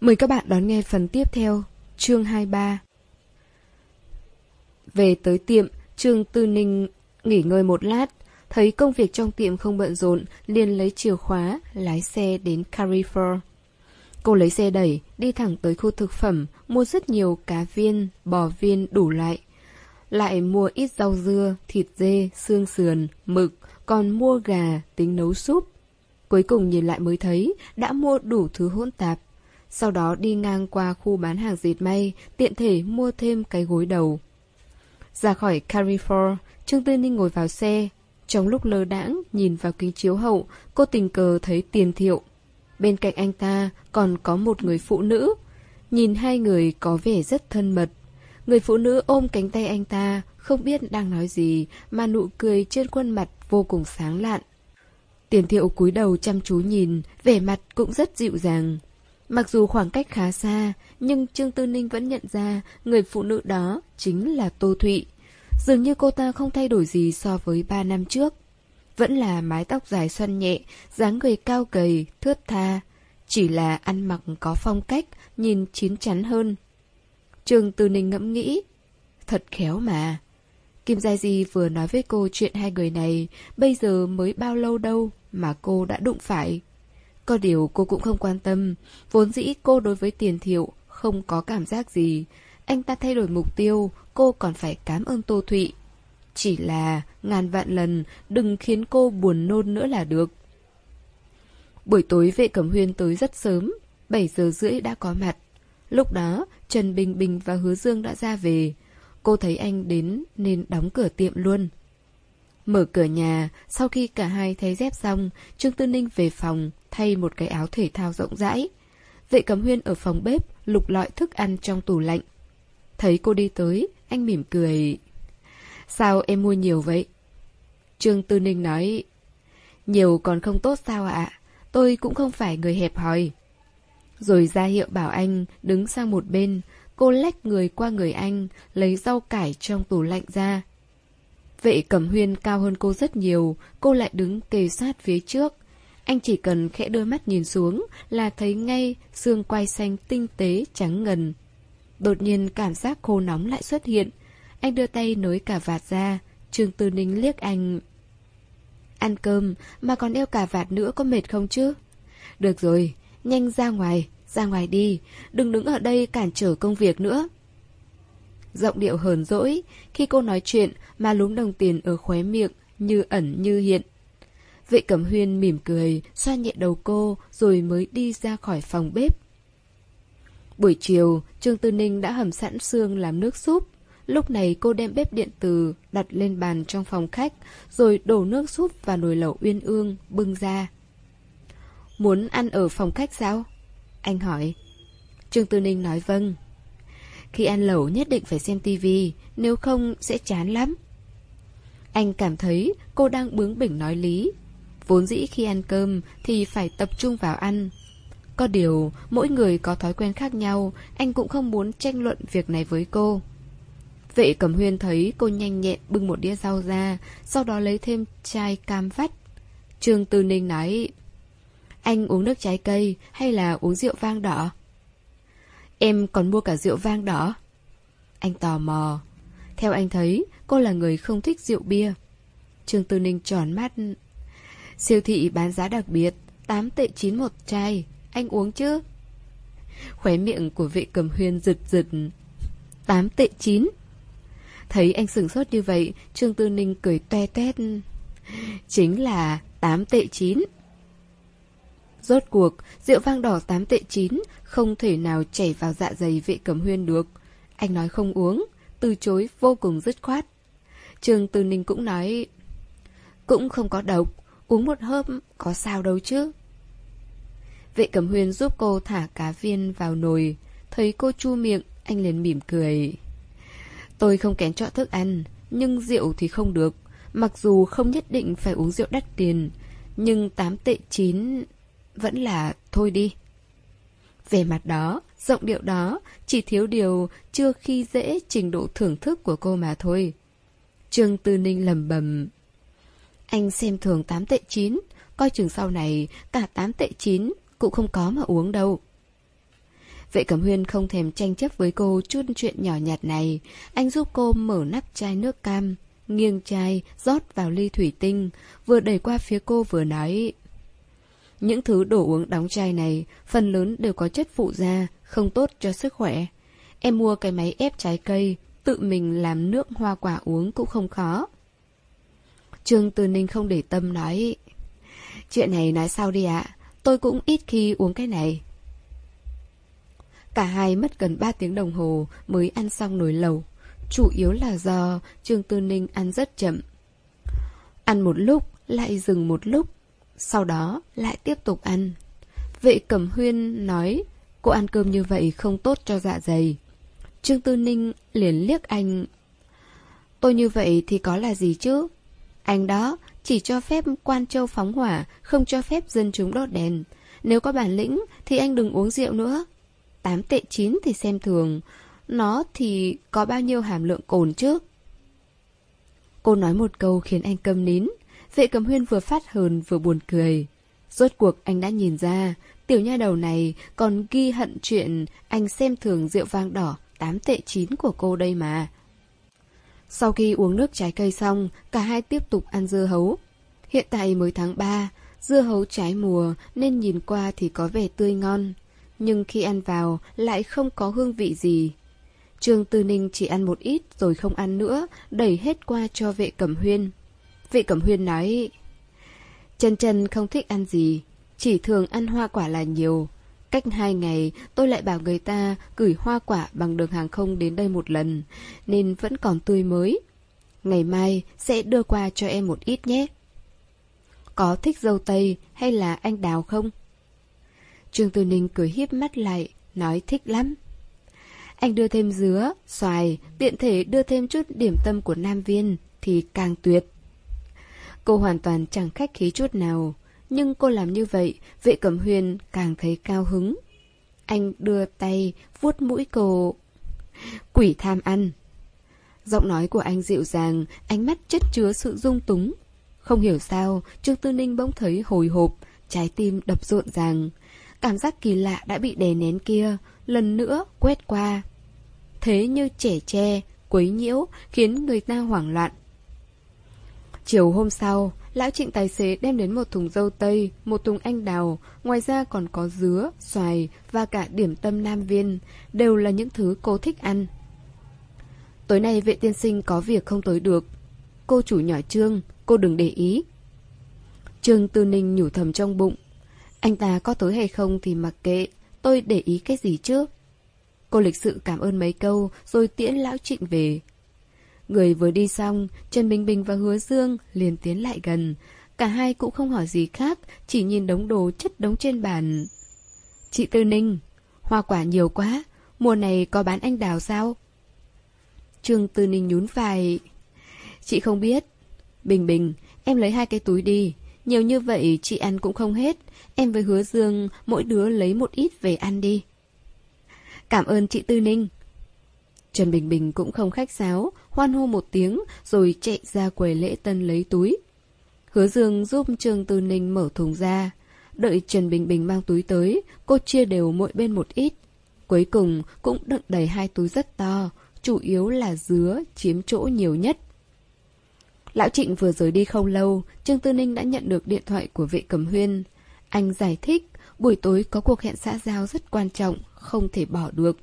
Mời các bạn đón nghe phần tiếp theo, chương 23. Về tới tiệm, Trương Tư Ninh nghỉ ngơi một lát, thấy công việc trong tiệm không bận rộn, liền lấy chìa khóa, lái xe đến Carrefour. Cô lấy xe đẩy, đi thẳng tới khu thực phẩm, mua rất nhiều cá viên, bò viên đủ loại. Lại mua ít rau dưa, thịt dê, xương sườn, mực, còn mua gà, tính nấu súp. Cuối cùng nhìn lại mới thấy, đã mua đủ thứ hỗn tạp. Sau đó đi ngang qua khu bán hàng dệt may, tiện thể mua thêm cái gối đầu. Ra khỏi Carrefour, Trương Tư Ninh ngồi vào xe. Trong lúc lơ đãng, nhìn vào kính chiếu hậu, cô tình cờ thấy tiền thiệu. Bên cạnh anh ta còn có một người phụ nữ. Nhìn hai người có vẻ rất thân mật. Người phụ nữ ôm cánh tay anh ta, không biết đang nói gì, mà nụ cười trên khuôn mặt vô cùng sáng lạn. Tiền thiệu cúi đầu chăm chú nhìn, vẻ mặt cũng rất dịu dàng. Mặc dù khoảng cách khá xa, nhưng Trương Tư Ninh vẫn nhận ra người phụ nữ đó chính là Tô Thụy. Dường như cô ta không thay đổi gì so với ba năm trước. Vẫn là mái tóc dài xoăn nhẹ, dáng người cao gầy, thướt tha. Chỉ là ăn mặc có phong cách, nhìn chín chắn hơn. Trương Tư Ninh ngẫm nghĩ. Thật khéo mà. Kim Gia Di vừa nói với cô chuyện hai người này, bây giờ mới bao lâu đâu mà cô đã đụng phải. Có điều cô cũng không quan tâm, vốn dĩ cô đối với tiền thiệu không có cảm giác gì. Anh ta thay đổi mục tiêu, cô còn phải cảm ơn Tô Thụy. Chỉ là ngàn vạn lần đừng khiến cô buồn nôn nữa là được. Buổi tối vệ cẩm huyên tới rất sớm, 7 giờ rưỡi đã có mặt. Lúc đó, Trần Bình Bình và Hứa Dương đã ra về. Cô thấy anh đến nên đóng cửa tiệm luôn. Mở cửa nhà, sau khi cả hai thấy dép xong, Trương Tư Ninh về phòng, thay một cái áo thể thao rộng rãi. Vệ cẩm huyên ở phòng bếp, lục lọi thức ăn trong tủ lạnh. Thấy cô đi tới, anh mỉm cười. Sao em mua nhiều vậy? Trương Tư Ninh nói, nhiều còn không tốt sao ạ? Tôi cũng không phải người hẹp hòi. Rồi ra hiệu bảo anh đứng sang một bên, cô lách người qua người anh, lấy rau cải trong tủ lạnh ra. Vệ cẩm huyên cao hơn cô rất nhiều, cô lại đứng kề sát phía trước. Anh chỉ cần khẽ đôi mắt nhìn xuống là thấy ngay xương quai xanh tinh tế trắng ngần. Đột nhiên cảm giác khô nóng lại xuất hiện. Anh đưa tay nối cả vạt ra, Trương Tư Ninh liếc anh. Ăn cơm mà còn yêu cả vạt nữa có mệt không chứ? Được rồi, nhanh ra ngoài, ra ngoài đi, đừng đứng ở đây cản trở công việc nữa. Giọng điệu hờn dỗi, khi cô nói chuyện mà lúm đồng tiền ở khóe miệng, như ẩn như hiện. Vệ cẩm huyên mỉm cười, xoa nhẹ đầu cô, rồi mới đi ra khỏi phòng bếp. Buổi chiều, Trương Tư Ninh đã hầm sẵn xương làm nước súp. Lúc này cô đem bếp điện từ đặt lên bàn trong phòng khách, rồi đổ nước súp vào nồi lẩu uyên ương, bưng ra. Muốn ăn ở phòng khách sao? Anh hỏi. Trương Tư Ninh nói vâng. Khi ăn lẩu nhất định phải xem tivi, nếu không sẽ chán lắm. Anh cảm thấy cô đang bướng bỉnh nói lý. Vốn dĩ khi ăn cơm thì phải tập trung vào ăn. Có điều, mỗi người có thói quen khác nhau, anh cũng không muốn tranh luận việc này với cô. Vệ cẩm huyên thấy cô nhanh nhẹn bưng một đĩa rau ra, sau đó lấy thêm chai cam vắt. Trương Tư Ninh nói, anh uống nước trái cây hay là uống rượu vang đỏ? Em còn mua cả rượu vang đỏ. Anh tò mò. Theo anh thấy, cô là người không thích rượu bia. Trương Tư Ninh tròn mắt. Siêu thị bán giá đặc biệt, 8 tệ 9 một chai. Anh uống chứ? Khóe miệng của vị cầm huyên giật giật. 8 tệ 9. Thấy anh sửng sốt như vậy, Trương Tư Ninh cười toe toét. Chính là 8 tệ 9. Rốt cuộc, rượu vang đỏ 8 tệ 9 không thể nào chảy vào dạ dày vệ cẩm huyên được. Anh nói không uống, từ chối vô cùng dứt khoát. Trường Từ Ninh cũng nói, cũng không có độc, uống một hớp có sao đâu chứ. Vệ cẩm huyên giúp cô thả cá viên vào nồi, thấy cô chu miệng, anh liền mỉm cười. Tôi không kén chọn thức ăn, nhưng rượu thì không được, mặc dù không nhất định phải uống rượu đắt tiền, nhưng 8 tệ 9 vẫn là thôi đi. Về mặt đó, giọng điệu đó, chỉ thiếu điều chưa khi dễ trình độ thưởng thức của cô mà thôi. Trương Tư Ninh lầm bầm. Anh xem thường 8 tệ 9, coi chừng sau này cả 8 tệ 9 cũng không có mà uống đâu. Vệ Cẩm Huyên không thèm tranh chấp với cô chút chuyện nhỏ nhặt này. Anh giúp cô mở nắp chai nước cam, nghiêng chai, rót vào ly thủy tinh, vừa đẩy qua phía cô vừa nói. Những thứ đồ uống đóng chai này, phần lớn đều có chất phụ da, không tốt cho sức khỏe. Em mua cái máy ép trái cây, tự mình làm nước hoa quả uống cũng không khó. Trương tư Ninh không để tâm nói. Chuyện này nói sao đi ạ, tôi cũng ít khi uống cái này. Cả hai mất gần 3 tiếng đồng hồ mới ăn xong nồi lẩu. Chủ yếu là do Trương Tư Ninh ăn rất chậm. Ăn một lúc, lại dừng một lúc, sau đó lại tiếp tục ăn. Vệ Cẩm Huyên nói cô ăn cơm như vậy không tốt cho dạ dày. Trương Tư Ninh liền liếc anh. Tôi như vậy thì có là gì chứ? Anh đó chỉ cho phép quan châu phóng hỏa, không cho phép dân chúng đốt đèn. Nếu có bản lĩnh thì anh đừng uống rượu nữa. Tám tệ chín thì xem thường. Nó thì có bao nhiêu hàm lượng cồn chứ? Cô nói một câu khiến anh câm nín. Vệ cầm huyên vừa phát hờn vừa buồn cười. Rốt cuộc anh đã nhìn ra, tiểu nha đầu này còn ghi hận chuyện anh xem thường rượu vang đỏ 8 tệ 9 của cô đây mà. Sau khi uống nước trái cây xong, cả hai tiếp tục ăn dưa hấu. Hiện tại mới tháng 3, dưa hấu trái mùa nên nhìn qua thì có vẻ tươi ngon. Nhưng khi ăn vào lại không có hương vị gì. Trương Tư Ninh chỉ ăn một ít rồi không ăn nữa, đẩy hết qua cho vệ cẩm huyên vị cẩm huyên nói, chân chân không thích ăn gì, chỉ thường ăn hoa quả là nhiều. Cách hai ngày, tôi lại bảo người ta gửi hoa quả bằng đường hàng không đến đây một lần, nên vẫn còn tươi mới. Ngày mai sẽ đưa qua cho em một ít nhé. Có thích dâu tây hay là anh đào không? Trương Tư Ninh cười hiếp mắt lại, nói thích lắm. Anh đưa thêm dứa, xoài, tiện thể đưa thêm chút điểm tâm của Nam Viên thì càng tuyệt. Cô hoàn toàn chẳng khách khí chút nào, nhưng cô làm như vậy, vệ cẩm huyền càng thấy cao hứng. Anh đưa tay, vuốt mũi cô. Quỷ tham ăn. Giọng nói của anh dịu dàng, ánh mắt chất chứa sự dung túng. Không hiểu sao, Trương Tư Ninh bỗng thấy hồi hộp, trái tim đập rộn ràng. Cảm giác kỳ lạ đã bị đè nén kia, lần nữa quét qua. Thế như trẻ tre, quấy nhiễu, khiến người ta hoảng loạn. Chiều hôm sau, lão trịnh tài xế đem đến một thùng dâu tây, một thùng anh đào, ngoài ra còn có dứa, xoài và cả điểm tâm nam viên, đều là những thứ cô thích ăn. Tối nay vệ tiên sinh có việc không tới được. Cô chủ nhỏ Trương, cô đừng để ý. Trương Tư Ninh nhủ thầm trong bụng. Anh ta có tới hay không thì mặc kệ, tôi để ý cái gì chứ? Cô lịch sự cảm ơn mấy câu rồi tiễn lão trịnh về. Người vừa đi xong, Trần Bình Bình và Hứa Dương liền tiến lại gần. Cả hai cũng không hỏi gì khác, chỉ nhìn đống đồ chất đống trên bàn. Chị Tư Ninh, hoa quả nhiều quá, mùa này có bán anh đào sao? Trương Tư Ninh nhún vai. Chị không biết. Bình Bình, em lấy hai cái túi đi. Nhiều như vậy chị ăn cũng không hết. Em với Hứa Dương mỗi đứa lấy một ít về ăn đi. Cảm ơn chị Tư Ninh. Trần Bình Bình cũng không khách sáo, hoan hô một tiếng rồi chạy ra quầy lễ tân lấy túi. Hứa Dương giúp Trương Tư Ninh mở thùng ra. Đợi Trần Bình Bình mang túi tới, cô chia đều mỗi bên một ít. Cuối cùng cũng đựng đầy hai túi rất to, chủ yếu là dứa chiếm chỗ nhiều nhất. Lão Trịnh vừa rời đi không lâu, Trương Tư Ninh đã nhận được điện thoại của vệ cầm huyên. Anh giải thích, buổi tối có cuộc hẹn xã giao rất quan trọng, không thể bỏ được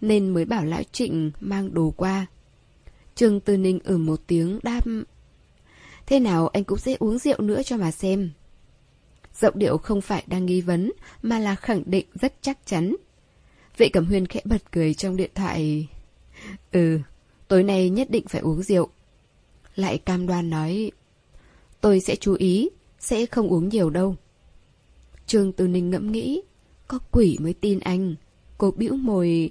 nên mới bảo lão Trịnh mang đồ qua. Trương Tư Ninh ở một tiếng đáp Thế nào anh cũng sẽ uống rượu nữa cho mà xem. Giọng điệu không phải đang nghi vấn, mà là khẳng định rất chắc chắn. Vệ Cẩm Huyên khẽ bật cười trong điện thoại. Ừ, tối nay nhất định phải uống rượu. Lại cam đoan nói, tôi sẽ chú ý, sẽ không uống nhiều đâu. Trương Tư Ninh ngẫm nghĩ, có quỷ mới tin anh. Cô bĩu mồi.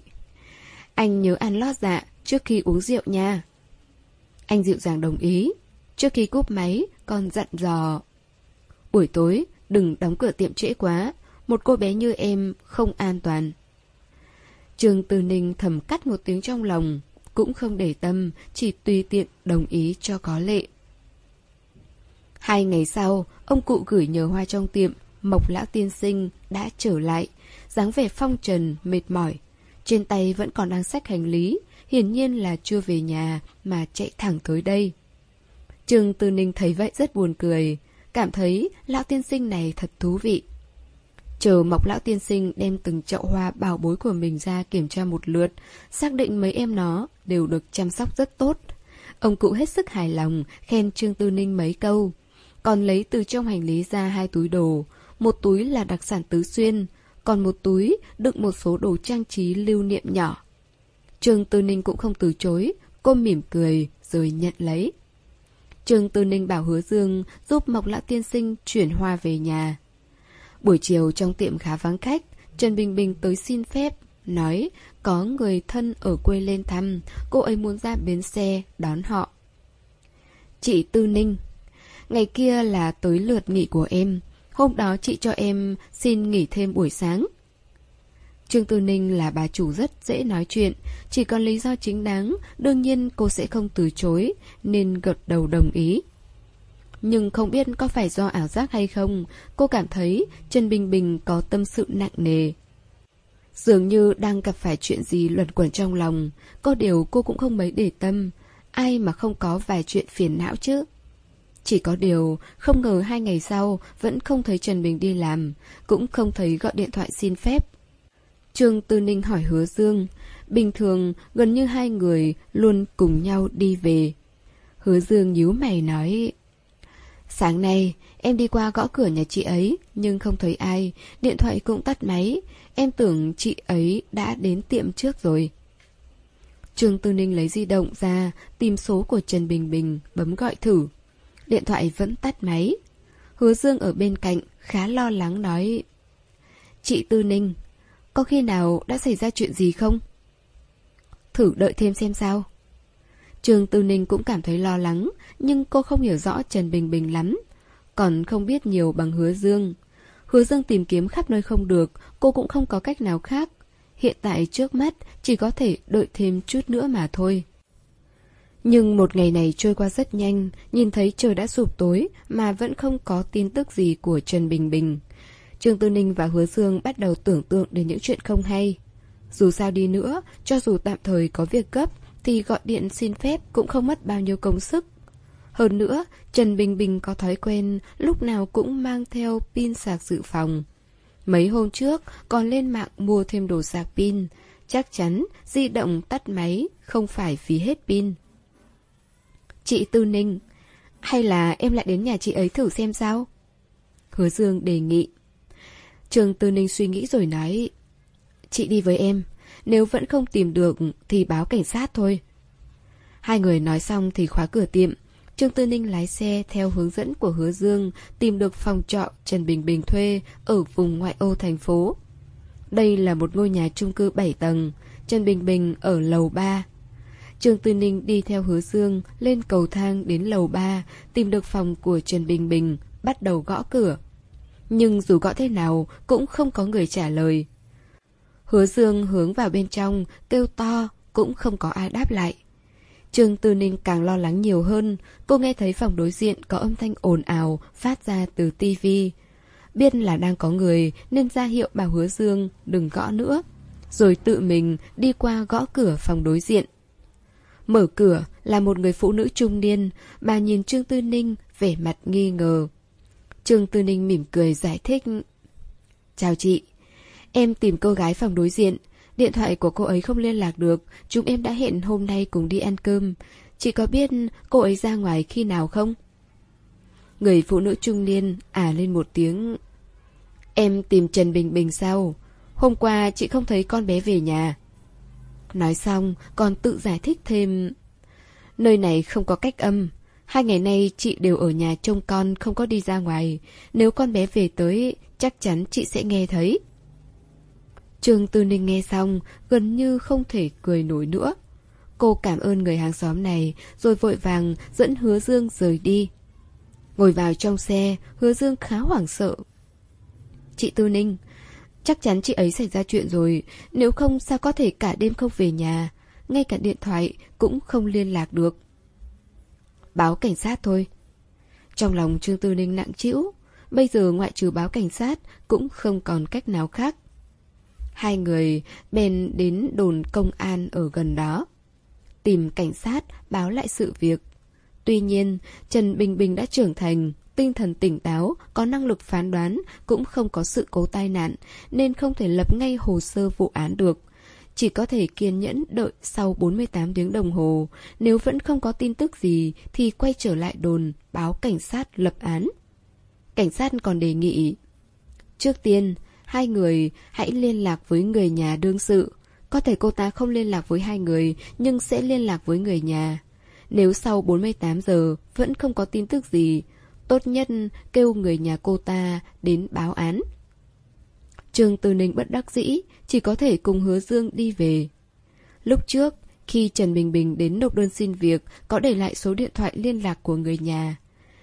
Anh nhớ ăn lót dạ trước khi uống rượu nha. Anh dịu dàng đồng ý. Trước khi cúp máy, con dặn dò. Buổi tối, đừng đóng cửa tiệm trễ quá. Một cô bé như em không an toàn. Trường Từ Ninh thầm cắt một tiếng trong lòng. Cũng không để tâm, chỉ tùy tiện đồng ý cho có lệ. Hai ngày sau, ông cụ gửi nhờ hoa trong tiệm, Mộc Lão Tiên Sinh đã trở lại. dáng vẻ phong trần, mệt mỏi. Trên tay vẫn còn đang xách hành lý, hiển nhiên là chưa về nhà mà chạy thẳng tới đây. Trương Tư Ninh thấy vậy rất buồn cười, cảm thấy lão tiên sinh này thật thú vị. Chờ mọc lão tiên sinh đem từng chậu hoa bảo bối của mình ra kiểm tra một lượt, xác định mấy em nó đều được chăm sóc rất tốt. Ông cụ hết sức hài lòng, khen Trương Tư Ninh mấy câu. Còn lấy từ trong hành lý ra hai túi đồ, một túi là đặc sản tứ xuyên, còn một túi đựng một số đồ trang trí lưu niệm nhỏ. Trương Tư Ninh cũng không từ chối, cô mỉm cười rồi nhận lấy. Trương Tư Ninh bảo hứa Dương giúp Mộc Lão Tiên Sinh chuyển hoa về nhà. Buổi chiều trong tiệm khá vắng khách, Trần Bình Bình tới xin phép, nói có người thân ở quê lên thăm, cô ấy muốn ra bến xe đón họ. Chị Tư Ninh Ngày kia là tới lượt nghỉ của em, hôm đó chị cho em xin nghỉ thêm buổi sáng. Trương Tư Ninh là bà chủ rất dễ nói chuyện, chỉ còn lý do chính đáng, đương nhiên cô sẽ không từ chối, nên gật đầu đồng ý. Nhưng không biết có phải do ảo giác hay không, cô cảm thấy Trần Bình Bình có tâm sự nặng nề. Dường như đang gặp phải chuyện gì luẩn quẩn trong lòng, có điều cô cũng không mấy để tâm, ai mà không có vài chuyện phiền não chứ. Chỉ có điều, không ngờ hai ngày sau vẫn không thấy Trần Bình đi làm, cũng không thấy gọi điện thoại xin phép. Trương Tư Ninh hỏi hứa Dương, bình thường gần như hai người luôn cùng nhau đi về. Hứa Dương nhíu mày nói, Sáng nay, em đi qua gõ cửa nhà chị ấy, nhưng không thấy ai, điện thoại cũng tắt máy, em tưởng chị ấy đã đến tiệm trước rồi. Trương Tư Ninh lấy di động ra, tìm số của Trần Bình Bình, bấm gọi thử. Điện thoại vẫn tắt máy. Hứa Dương ở bên cạnh, khá lo lắng nói. Chị Tư Ninh, có khi nào đã xảy ra chuyện gì không? Thử đợi thêm xem sao. Trường Tư Ninh cũng cảm thấy lo lắng, nhưng cô không hiểu rõ Trần Bình Bình lắm, còn không biết nhiều bằng hứa dương. Hứa dương tìm kiếm khắp nơi không được, cô cũng không có cách nào khác. Hiện tại trước mắt chỉ có thể đợi thêm chút nữa mà thôi. Nhưng một ngày này trôi qua rất nhanh, nhìn thấy trời đã sụp tối mà vẫn không có tin tức gì của Trần Bình Bình. Trương Tư Ninh và Hứa Dương bắt đầu tưởng tượng đến những chuyện không hay. Dù sao đi nữa, cho dù tạm thời có việc gấp, thì gọi điện xin phép cũng không mất bao nhiêu công sức. Hơn nữa, Trần Bình Bình có thói quen lúc nào cũng mang theo pin sạc dự phòng. Mấy hôm trước còn lên mạng mua thêm đồ sạc pin, chắc chắn di động tắt máy không phải phí hết pin. Chị Tư Ninh, hay là em lại đến nhà chị ấy thử xem sao? Hứa Dương đề nghị. Trường Tư Ninh suy nghĩ rồi nói, chị đi với em, nếu vẫn không tìm được thì báo cảnh sát thôi. Hai người nói xong thì khóa cửa tiệm. Trương Tư Ninh lái xe theo hướng dẫn của Hứa Dương tìm được phòng trọ Trần Bình Bình thuê ở vùng ngoại ô thành phố. Đây là một ngôi nhà chung cư 7 tầng, Trần Bình Bình ở lầu 3. Trương Tư Ninh đi theo Hứa Dương lên cầu thang đến lầu 3, tìm được phòng của Trần Bình Bình, bắt đầu gõ cửa. Nhưng dù gõ thế nào cũng không có người trả lời. Hứa Dương hướng vào bên trong, kêu to, cũng không có ai đáp lại. Trương Tư Ninh càng lo lắng nhiều hơn, cô nghe thấy phòng đối diện có âm thanh ồn ào phát ra từ tivi. Biết là đang có người nên ra hiệu bảo Hứa Dương đừng gõ nữa, rồi tự mình đi qua gõ cửa phòng đối diện. Mở cửa là một người phụ nữ trung niên, bà nhìn Trương Tư Ninh vẻ mặt nghi ngờ. Trương Tư Ninh mỉm cười giải thích. Chào chị, Em tìm cô gái phòng đối diện, điện thoại của cô ấy không liên lạc được, chúng em đã hẹn hôm nay cùng đi ăn cơm. Chị có biết cô ấy ra ngoài khi nào không? Người phụ nữ trung niên ả à lên một tiếng. Em tìm Trần Bình Bình sao? Hôm qua chị không thấy con bé về nhà. Nói xong, còn tự giải thích thêm. Nơi này không có cách âm. Hai ngày nay chị đều ở nhà trông con không có đi ra ngoài. Nếu con bé về tới, chắc chắn chị sẽ nghe thấy. Trương Tư Ninh nghe xong, gần như không thể cười nổi nữa. Cô cảm ơn người hàng xóm này, rồi vội vàng dẫn Hứa Dương rời đi. Ngồi vào trong xe, Hứa Dương khá hoảng sợ. Chị Tư Ninh, chắc chắn chị ấy xảy ra chuyện rồi, nếu không sao có thể cả đêm không về nhà, ngay cả điện thoại cũng không liên lạc được. Báo cảnh sát thôi. Trong lòng Trương Tư Ninh nặng trĩu, bây giờ ngoại trừ báo cảnh sát cũng không còn cách nào khác. Hai người bèn đến đồn công an ở gần đó. Tìm cảnh sát báo lại sự việc. Tuy nhiên, Trần Bình Bình đã trưởng thành, tinh thần tỉnh táo, có năng lực phán đoán, cũng không có sự cố tai nạn, nên không thể lập ngay hồ sơ vụ án được. Chỉ có thể kiên nhẫn đợi sau 48 tiếng đồng hồ, nếu vẫn không có tin tức gì thì quay trở lại đồn, báo cảnh sát lập án. Cảnh sát còn đề nghị Trước tiên, hai người hãy liên lạc với người nhà đương sự. Có thể cô ta không liên lạc với hai người, nhưng sẽ liên lạc với người nhà. Nếu sau 48 giờ vẫn không có tin tức gì, tốt nhất kêu người nhà cô ta đến báo án. Trương Tư Ninh bất đắc dĩ, chỉ có thể cùng hứa Dương đi về. Lúc trước, khi Trần Bình Bình đến nộp đơn xin việc, có để lại số điện thoại liên lạc của người nhà.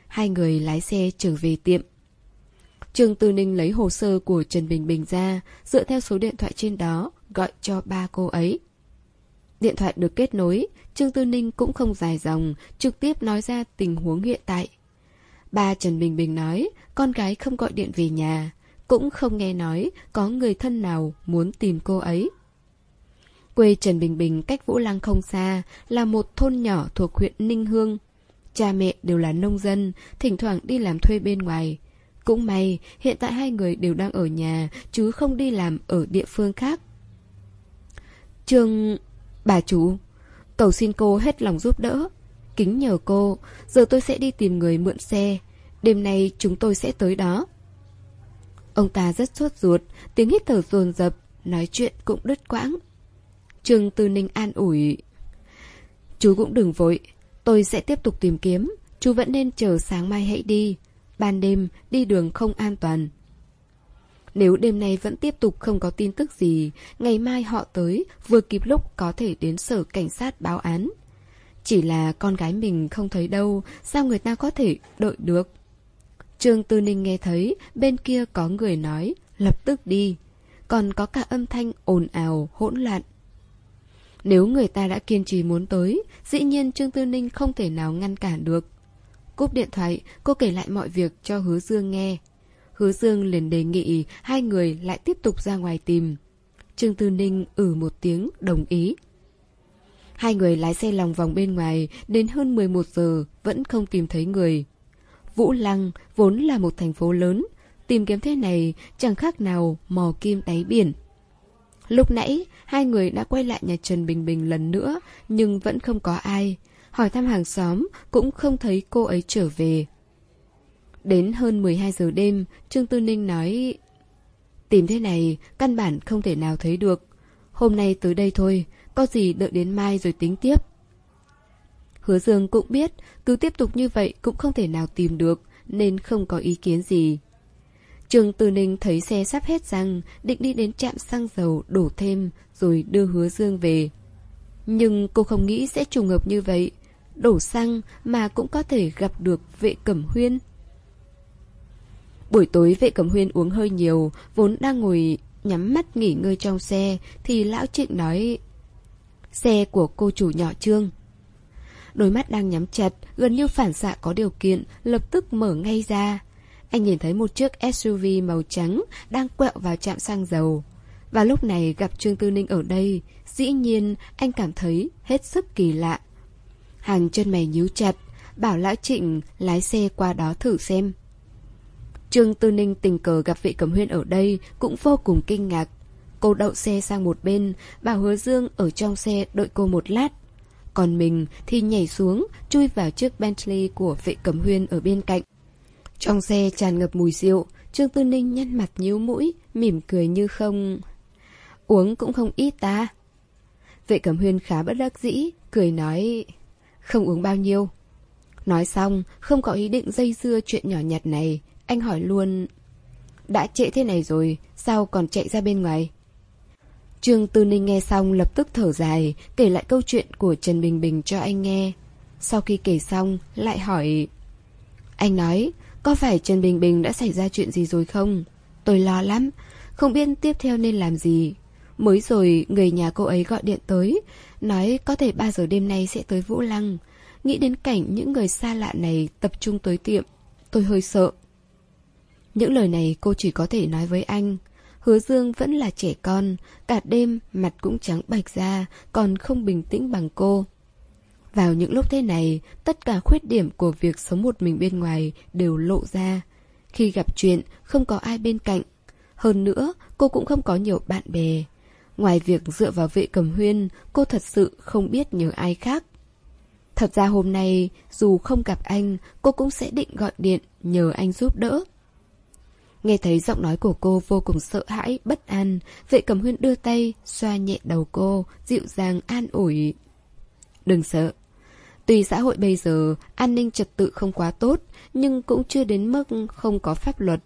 Hai người lái xe trở về tiệm. Trương Tư Ninh lấy hồ sơ của Trần Bình Bình ra, dựa theo số điện thoại trên đó, gọi cho ba cô ấy. Điện thoại được kết nối, Trương Tư Ninh cũng không dài dòng, trực tiếp nói ra tình huống hiện tại. Ba Trần Bình Bình nói, con gái không gọi điện về nhà, cũng không nghe nói có người thân nào muốn tìm cô ấy. Quê Trần Bình Bình cách Vũ Lăng không xa, là một thôn nhỏ thuộc huyện Ninh Hương. Cha mẹ đều là nông dân, thỉnh thoảng đi làm thuê bên ngoài. Cũng may, hiện tại hai người đều đang ở nhà, chứ không đi làm ở địa phương khác. Trương... Bà chủ, cầu xin cô hết lòng giúp đỡ. Kính nhờ cô, giờ tôi sẽ đi tìm người mượn xe. Đêm nay chúng tôi sẽ tới đó. Ông ta rất sốt ruột, tiếng hít thở dồn dập, nói chuyện cũng đứt quãng. Trương Tư Ninh an ủi. Chú cũng đừng vội, tôi sẽ tiếp tục tìm kiếm, chú vẫn nên chờ sáng mai hãy đi. Ban đêm, đi đường không an toàn. Nếu đêm nay vẫn tiếp tục không có tin tức gì, ngày mai họ tới, vừa kịp lúc có thể đến sở cảnh sát báo án. Chỉ là con gái mình không thấy đâu, sao người ta có thể đợi được? Trương Tư Ninh nghe thấy bên kia có người nói, lập tức đi. Còn có cả âm thanh ồn ào, hỗn loạn. Nếu người ta đã kiên trì muốn tới, dĩ nhiên Trương Tư Ninh không thể nào ngăn cản được. Cúp điện thoại, cô kể lại mọi việc cho Hứa Dương nghe. Hứa Dương liền đề nghị hai người lại tiếp tục ra ngoài tìm. Trương Tư Ninh ử một tiếng đồng ý. Hai người lái xe lòng vòng bên ngoài đến hơn 11 giờ vẫn không tìm thấy người. Vũ Lăng vốn là một thành phố lớn, tìm kiếm thế này chẳng khác nào mò kim đáy biển. Lúc nãy, hai người đã quay lại nhà Trần Bình Bình lần nữa, nhưng vẫn không có ai. Hỏi thăm hàng xóm, cũng không thấy cô ấy trở về. Đến hơn 12 giờ đêm, Trương Tư Ninh nói... Tìm thế này, căn bản không thể nào thấy được. Hôm nay tới đây thôi, có gì đợi đến mai rồi tính tiếp. Hứa Dương cũng biết, cứ tiếp tục như vậy cũng không thể nào tìm được, nên không có ý kiến gì. Trường Từ Ninh thấy xe sắp hết xăng, định đi đến trạm xăng dầu đổ thêm, rồi đưa Hứa Dương về. Nhưng cô không nghĩ sẽ trùng hợp như vậy. Đổ xăng mà cũng có thể gặp được vệ cẩm huyên. Buổi tối vệ cẩm huyên uống hơi nhiều, vốn đang ngồi nhắm mắt nghỉ ngơi trong xe, thì lão trịnh nói... Xe của cô chủ nhỏ Trương. Đôi mắt đang nhắm chặt, gần như phản xạ có điều kiện, lập tức mở ngay ra. Anh nhìn thấy một chiếc SUV màu trắng đang quẹo vào trạm xăng dầu. Và lúc này gặp Trương Tư Ninh ở đây, dĩ nhiên anh cảm thấy hết sức kỳ lạ. Hàng chân mày nhíu chặt, bảo lão Trịnh lái xe qua đó thử xem. Trương Tư Ninh tình cờ gặp vị cẩm huyên ở đây cũng vô cùng kinh ngạc. Cô đậu xe sang một bên, bảo hứa dương ở trong xe đợi cô một lát. Còn mình thì nhảy xuống, chui vào chiếc Bentley của vệ cẩm huyên ở bên cạnh. Trong xe tràn ngập mùi rượu, Trương Tư Ninh nhăn mặt nhíu mũi, mỉm cười như không... Uống cũng không ít ta. Vệ cẩm huyên khá bất đắc dĩ, cười nói... Không uống bao nhiêu. Nói xong, không có ý định dây dưa chuyện nhỏ nhặt này, anh hỏi luôn... Đã trễ thế này rồi, sao còn chạy ra bên ngoài? Trương Tư Ninh nghe xong lập tức thở dài, kể lại câu chuyện của Trần Bình Bình cho anh nghe. Sau khi kể xong, lại hỏi... Anh nói, có phải Trần Bình Bình đã xảy ra chuyện gì rồi không? Tôi lo lắm, không biết tiếp theo nên làm gì. Mới rồi người nhà cô ấy gọi điện tới, nói có thể 3 giờ đêm nay sẽ tới Vũ Lăng. Nghĩ đến cảnh những người xa lạ này tập trung tới tiệm, tôi hơi sợ. Những lời này cô chỉ có thể nói với anh. Hứa Dương vẫn là trẻ con, cả đêm mặt cũng trắng bạch ra, còn không bình tĩnh bằng cô. Vào những lúc thế này, tất cả khuyết điểm của việc sống một mình bên ngoài đều lộ ra. Khi gặp chuyện, không có ai bên cạnh. Hơn nữa, cô cũng không có nhiều bạn bè. Ngoài việc dựa vào vệ cầm huyên, cô thật sự không biết nhờ ai khác. Thật ra hôm nay, dù không gặp anh, cô cũng sẽ định gọi điện nhờ anh giúp đỡ. Nghe thấy giọng nói của cô vô cùng sợ hãi, bất an, vệ cầm huyên đưa tay, xoa nhẹ đầu cô, dịu dàng an ủi. Đừng sợ. Tuy xã hội bây giờ an ninh trật tự không quá tốt, nhưng cũng chưa đến mức không có pháp luật.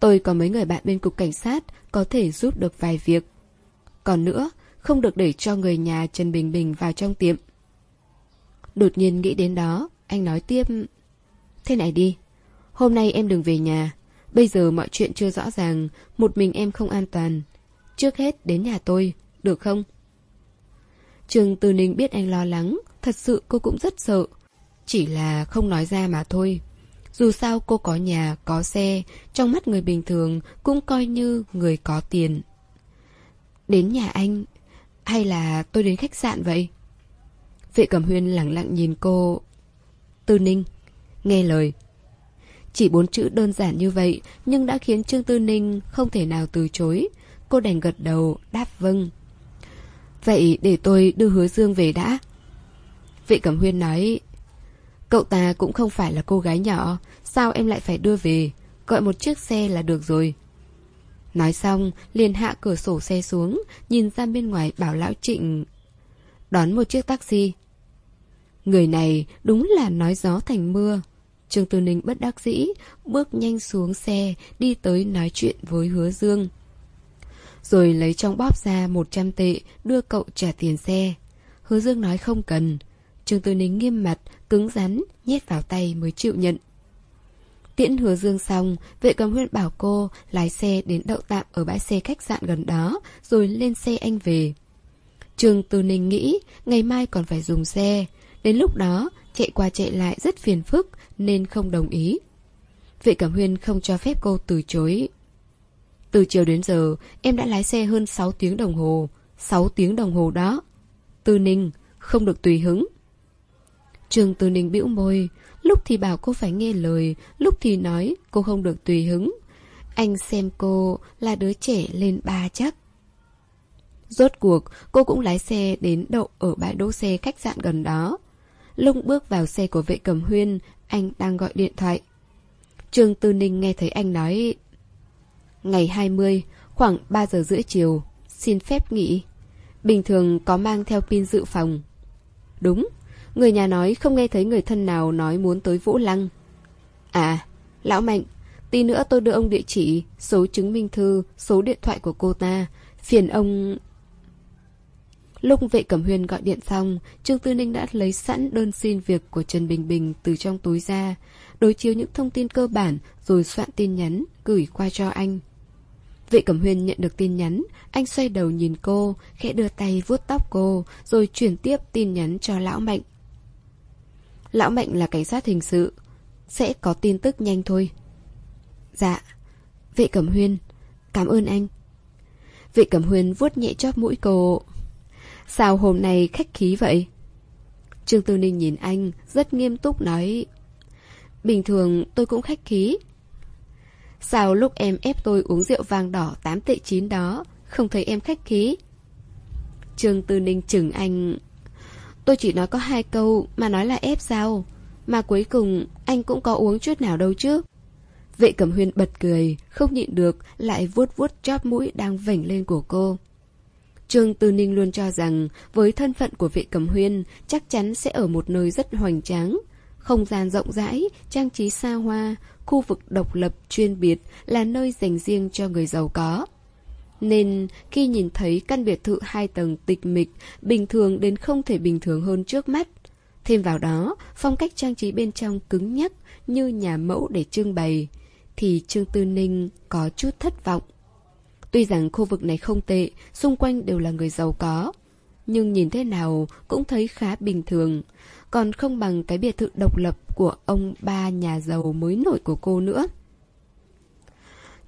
Tôi có mấy người bạn bên cục cảnh sát có thể giúp được vài việc. Còn nữa, không được để cho người nhà Trần Bình Bình vào trong tiệm. Đột nhiên nghĩ đến đó, anh nói tiếp. Thế này đi, hôm nay em đừng về nhà. Bây giờ mọi chuyện chưa rõ ràng, một mình em không an toàn. Trước hết đến nhà tôi, được không? Trường Từ Ninh biết anh lo lắng, thật sự cô cũng rất sợ. Chỉ là không nói ra mà thôi. Dù sao cô có nhà, có xe, trong mắt người bình thường cũng coi như người có tiền. Đến nhà anh, hay là tôi đến khách sạn vậy? Vệ Cẩm Huyên lặng lặng nhìn cô. Tư Ninh, nghe lời. Chỉ bốn chữ đơn giản như vậy, nhưng đã khiến Trương Tư Ninh không thể nào từ chối. Cô đành gật đầu, đáp vâng. Vậy để tôi đưa hứa Dương về đã. vị Cẩm Huyên nói, cậu ta cũng không phải là cô gái nhỏ, sao em lại phải đưa về, gọi một chiếc xe là được rồi. Nói xong, liền hạ cửa sổ xe xuống, nhìn ra bên ngoài bảo lão Trịnh. Đón một chiếc taxi. Người này đúng là nói gió thành mưa. Trương Tư Ninh bất đắc dĩ, bước nhanh xuống xe, đi tới nói chuyện với Hứa Dương. Rồi lấy trong bóp ra 100 tệ, đưa cậu trả tiền xe. Hứa Dương nói không cần. Trương Tư Ninh nghiêm mặt, cứng rắn, nhét vào tay mới chịu nhận. Tiễn hứa dương xong, vệ cầm huyên bảo cô lái xe đến đậu tạm ở bãi xe khách sạn gần đó, rồi lên xe anh về. Trương Từ Ninh nghĩ ngày mai còn phải dùng xe. Đến lúc đó, chạy qua chạy lại rất phiền phức nên không đồng ý. Vệ Cẩm Huyên không cho phép cô từ chối. Từ chiều đến giờ, em đã lái xe hơn 6 tiếng đồng hồ. 6 tiếng đồng hồ đó. Tư Ninh, không được tùy hứng. Trường Tư Ninh bĩu môi, lúc thì bảo cô phải nghe lời, lúc thì nói cô không được tùy hứng. Anh xem cô là đứa trẻ lên ba chắc. Rốt cuộc, cô cũng lái xe đến đậu ở bãi đỗ xe khách sạn gần đó. Lúc bước vào xe của vệ cầm huyên, anh đang gọi điện thoại. Trường Tư Ninh nghe thấy anh nói Ngày 20, khoảng 3 giờ rưỡi chiều, xin phép nghỉ. Bình thường có mang theo pin dự phòng. Đúng, người nhà nói không nghe thấy người thân nào nói muốn tới Vũ Lăng. À, lão Mạnh, tí nữa tôi đưa ông địa chỉ, số chứng minh thư, số điện thoại của cô ta. Phiền ông Lúc vệ cẩm huyên gọi điện xong, Trương Tư Ninh đã lấy sẵn đơn xin việc của Trần Bình Bình từ trong túi ra, đối chiếu những thông tin cơ bản rồi soạn tin nhắn, gửi qua cho anh. Vệ Cẩm Huyên nhận được tin nhắn, anh xoay đầu nhìn cô, khẽ đưa tay vuốt tóc cô, rồi chuyển tiếp tin nhắn cho Lão Mạnh. Lão Mạnh là cảnh sát hình sự, sẽ có tin tức nhanh thôi. Dạ, vệ Cẩm Huyên, cảm ơn anh. Vệ Cẩm Huyên vuốt nhẹ chóp mũi cô. Sao hôm nay khách khí vậy? Trương Tư Ninh nhìn anh, rất nghiêm túc nói. Bình thường tôi cũng khách khí. Sao lúc em ép tôi uống rượu vang đỏ 8 tệ 9 đó, không thấy em khách khí? Trương Tư Ninh chừng anh. Tôi chỉ nói có hai câu mà nói là ép sao? Mà cuối cùng anh cũng có uống chút nào đâu chứ? Vệ Cẩm Huyên bật cười, không nhịn được, lại vuốt vuốt chóp mũi đang vảnh lên của cô. Trương Tư Ninh luôn cho rằng với thân phận của vệ cầm huyên chắc chắn sẽ ở một nơi rất hoành tráng. Không gian rộng rãi, trang trí xa hoa, khu vực độc lập chuyên biệt là nơi dành riêng cho người giàu có. Nên khi nhìn thấy căn biệt thự hai tầng tịch mịch, bình thường đến không thể bình thường hơn trước mắt. Thêm vào đó, phong cách trang trí bên trong cứng nhắc như nhà mẫu để trưng bày, thì Trương Tư Ninh có chút thất vọng. Tuy rằng khu vực này không tệ, xung quanh đều là người giàu có. Nhưng nhìn thế nào cũng thấy khá bình thường. Còn không bằng cái biệt thự độc lập của ông ba nhà giàu mới nổi của cô nữa.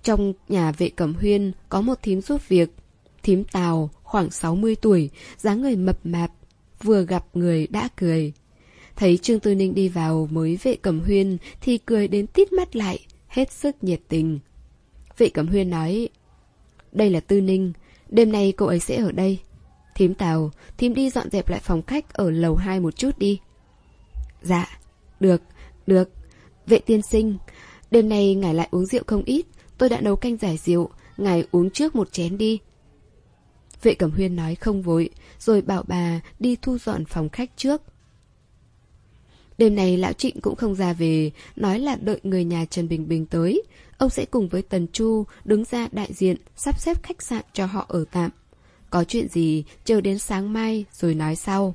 Trong nhà vệ cẩm huyên có một thím giúp việc. Thím Tào, khoảng 60 tuổi, dáng người mập mạp, vừa gặp người đã cười. Thấy Trương Tư Ninh đi vào mới vệ cẩm huyên thì cười đến tít mắt lại, hết sức nhiệt tình. Vệ cẩm huyên nói, đây là Tư Ninh, đêm nay cô ấy sẽ ở đây. Thím Tào, thím đi dọn dẹp lại phòng khách ở lầu 2 một chút đi. Dạ, được, được. Vệ tiên sinh, đêm nay ngài lại uống rượu không ít, tôi đã nấu canh giải rượu, ngài uống trước một chén đi. Vệ Cẩm Huyên nói không vội, rồi bảo bà đi thu dọn phòng khách trước. Đêm nay lão Trịnh cũng không ra về, nói là đợi người nhà Trần Bình Bình tới. Ông sẽ cùng với Tần Chu đứng ra đại diện sắp xếp khách sạn cho họ ở tạm. Có chuyện gì chờ đến sáng mai rồi nói sau.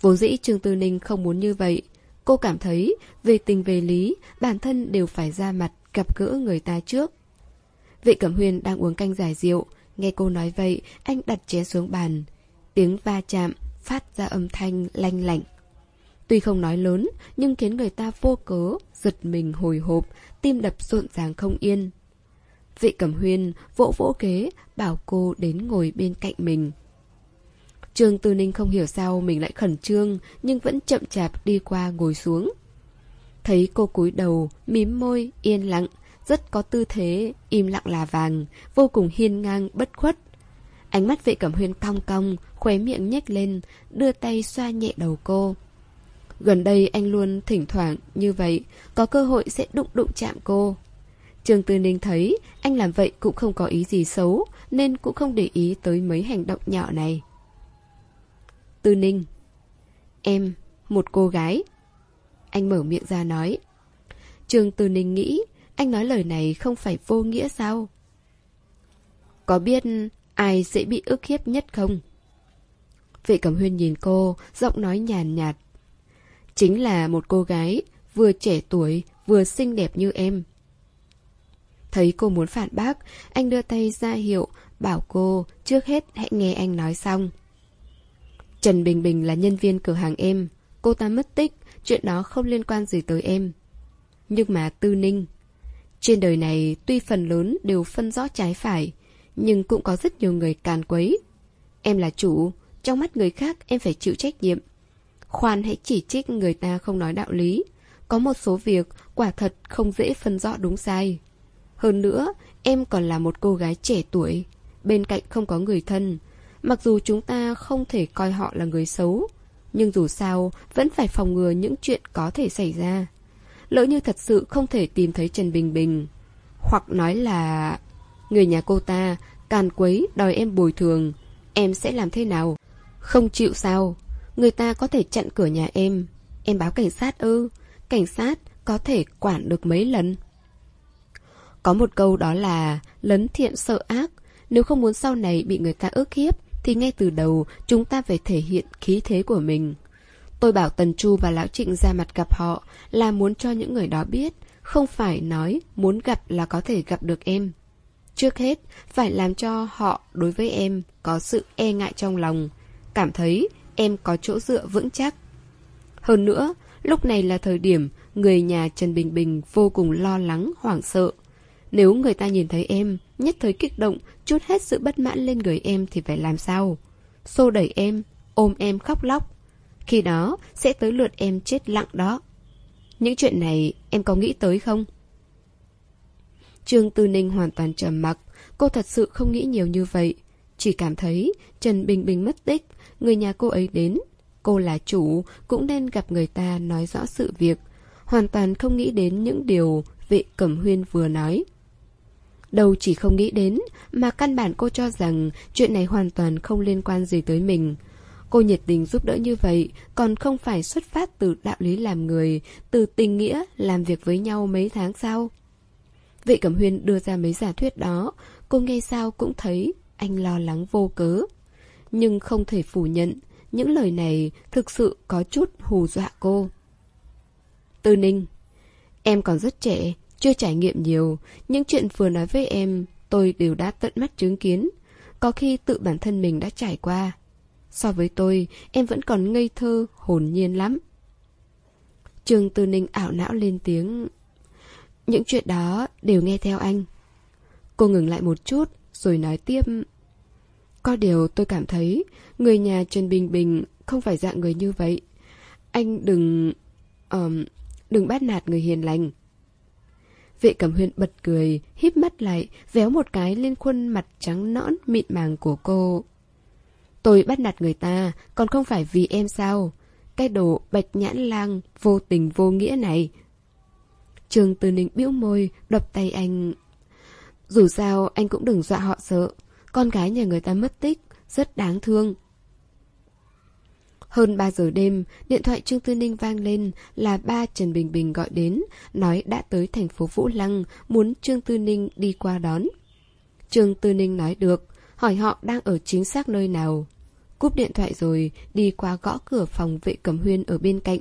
Vốn dĩ Trương Tư Ninh không muốn như vậy. Cô cảm thấy về tình về lý bản thân đều phải ra mặt gặp gỡ người ta trước. Vệ Cẩm Huyền đang uống canh giải rượu. Nghe cô nói vậy, anh đặt chén xuống bàn. Tiếng va chạm phát ra âm thanh lanh lạnh. Tuy không nói lớn, nhưng khiến người ta vô cớ, giật mình hồi hộp, tim đập rộn ràng không yên. Vị Cẩm Huyên vỗ vỗ kế, bảo cô đến ngồi bên cạnh mình. Trương Tư Ninh không hiểu sao mình lại khẩn trương, nhưng vẫn chậm chạp đi qua ngồi xuống. Thấy cô cúi đầu, mím môi, yên lặng, rất có tư thế, im lặng là vàng, vô cùng hiên ngang, bất khuất. Ánh mắt vệ cẩm huyên cong cong, khóe miệng nhếch lên, đưa tay xoa nhẹ đầu cô. Gần đây anh luôn thỉnh thoảng như vậy, có cơ hội sẽ đụng đụng chạm cô. Trương Tư Ninh thấy anh làm vậy cũng không có ý gì xấu, nên cũng không để ý tới mấy hành động nhỏ này. Tư Ninh Em, một cô gái. Anh mở miệng ra nói. Trương Tư Ninh nghĩ, anh nói lời này không phải vô nghĩa sao? Có biết ai sẽ bị ức hiếp nhất không? Vệ Cẩm Huyên nhìn cô, giọng nói nhàn nhạt. Chính là một cô gái, vừa trẻ tuổi, vừa xinh đẹp như em. Thấy cô muốn phản bác, anh đưa tay ra hiệu, bảo cô trước hết hãy nghe anh nói xong. Trần Bình Bình là nhân viên cửa hàng em, cô ta mất tích, chuyện đó không liên quan gì tới em. Nhưng mà Tư Ninh... Trên đời này tuy phần lớn đều phân rõ trái phải, nhưng cũng có rất nhiều người càn quấy. Em là chủ, trong mắt người khác em phải chịu trách nhiệm. Khoan hãy chỉ trích người ta không nói đạo lý. Có một số việc quả thật không dễ phân rõ đúng sai. Hơn nữa, em còn là một cô gái trẻ tuổi, bên cạnh không có người thân. Mặc dù chúng ta không thể coi họ là người xấu, nhưng dù sao vẫn phải phòng ngừa những chuyện có thể xảy ra. Lỡ như thật sự không thể tìm thấy Trần Bình Bình, hoặc nói là người nhà cô ta càn quấy đòi em bồi thường, em sẽ làm thế nào? Không chịu sao? Người ta có thể chặn cửa nhà em, em báo cảnh sát ư? Cảnh sát có thể quản được mấy lần? Có một câu đó là lấn thiện sợ ác, nếu không muốn sau này bị người ta ức hiếp thì ngay từ đầu chúng ta phải thể hiện khí thế của mình. Tôi bảo Tần Chu và Lão Trịnh ra mặt gặp họ là muốn cho những người đó biết, không phải nói muốn gặp là có thể gặp được em. Trước hết, phải làm cho họ đối với em có sự e ngại trong lòng, cảm thấy em có chỗ dựa vững chắc. Hơn nữa, lúc này là thời điểm người nhà Trần Bình Bình vô cùng lo lắng, hoảng sợ. Nếu người ta nhìn thấy em, nhất thời kích động, chút hết sự bất mãn lên người em thì phải làm sao? Xô đẩy em, ôm em khóc lóc. Khi đó, sẽ tới lượt em chết lặng đó. Những chuyện này em có nghĩ tới không? Trương Tư Ninh hoàn toàn trầm mặc, cô thật sự không nghĩ nhiều như vậy. Chỉ cảm thấy Trần Bình Bình mất tích, người nhà cô ấy đến. Cô là chủ, cũng nên gặp người ta nói rõ sự việc. Hoàn toàn không nghĩ đến những điều vệ Cẩm Huyên vừa nói. Đâu chỉ không nghĩ đến, mà căn bản cô cho rằng chuyện này hoàn toàn không liên quan gì tới mình. Cô nhiệt tình giúp đỡ như vậy, còn không phải xuất phát từ đạo lý làm người, từ tình nghĩa làm việc với nhau mấy tháng sau. Vệ Cẩm Huyên đưa ra mấy giả thuyết đó, cô nghe sao cũng thấy anh lo lắng vô cớ. Nhưng không thể phủ nhận, những lời này thực sự có chút hù dọa cô. Tư Ninh Em còn rất trẻ, chưa trải nghiệm nhiều, những chuyện vừa nói với em tôi đều đã tận mắt chứng kiến, có khi tự bản thân mình đã trải qua. So với tôi, em vẫn còn ngây thơ, hồn nhiên lắm. Trường Tư Ninh ảo não lên tiếng. Những chuyện đó đều nghe theo anh. Cô ngừng lại một chút, rồi nói tiếp. Có điều tôi cảm thấy người nhà Trần Bình Bình không phải dạng người như vậy. Anh đừng... Um, đừng bắt nạt người hiền lành. Vệ cẩm huyên bật cười, híp mắt lại, véo một cái lên khuôn mặt trắng nõn mịn màng của cô. Tôi bắt nạt người ta, còn không phải vì em sao? Cái đồ bạch nhãn lang, vô tình vô nghĩa này. Trường Từ Ninh bĩu môi, đập tay anh. Dù sao, anh cũng đừng dọa họ sợ. Con gái nhà người ta mất tích, rất đáng thương. Hơn 3 giờ đêm, điện thoại Trương Tư Ninh vang lên là ba Trần Bình Bình gọi đến, nói đã tới thành phố Vũ Lăng, muốn Trương Tư Ninh đi qua đón. Trương Tư Ninh nói được, hỏi họ đang ở chính xác nơi nào. Cúp điện thoại rồi, đi qua gõ cửa phòng vệ cầm huyên ở bên cạnh.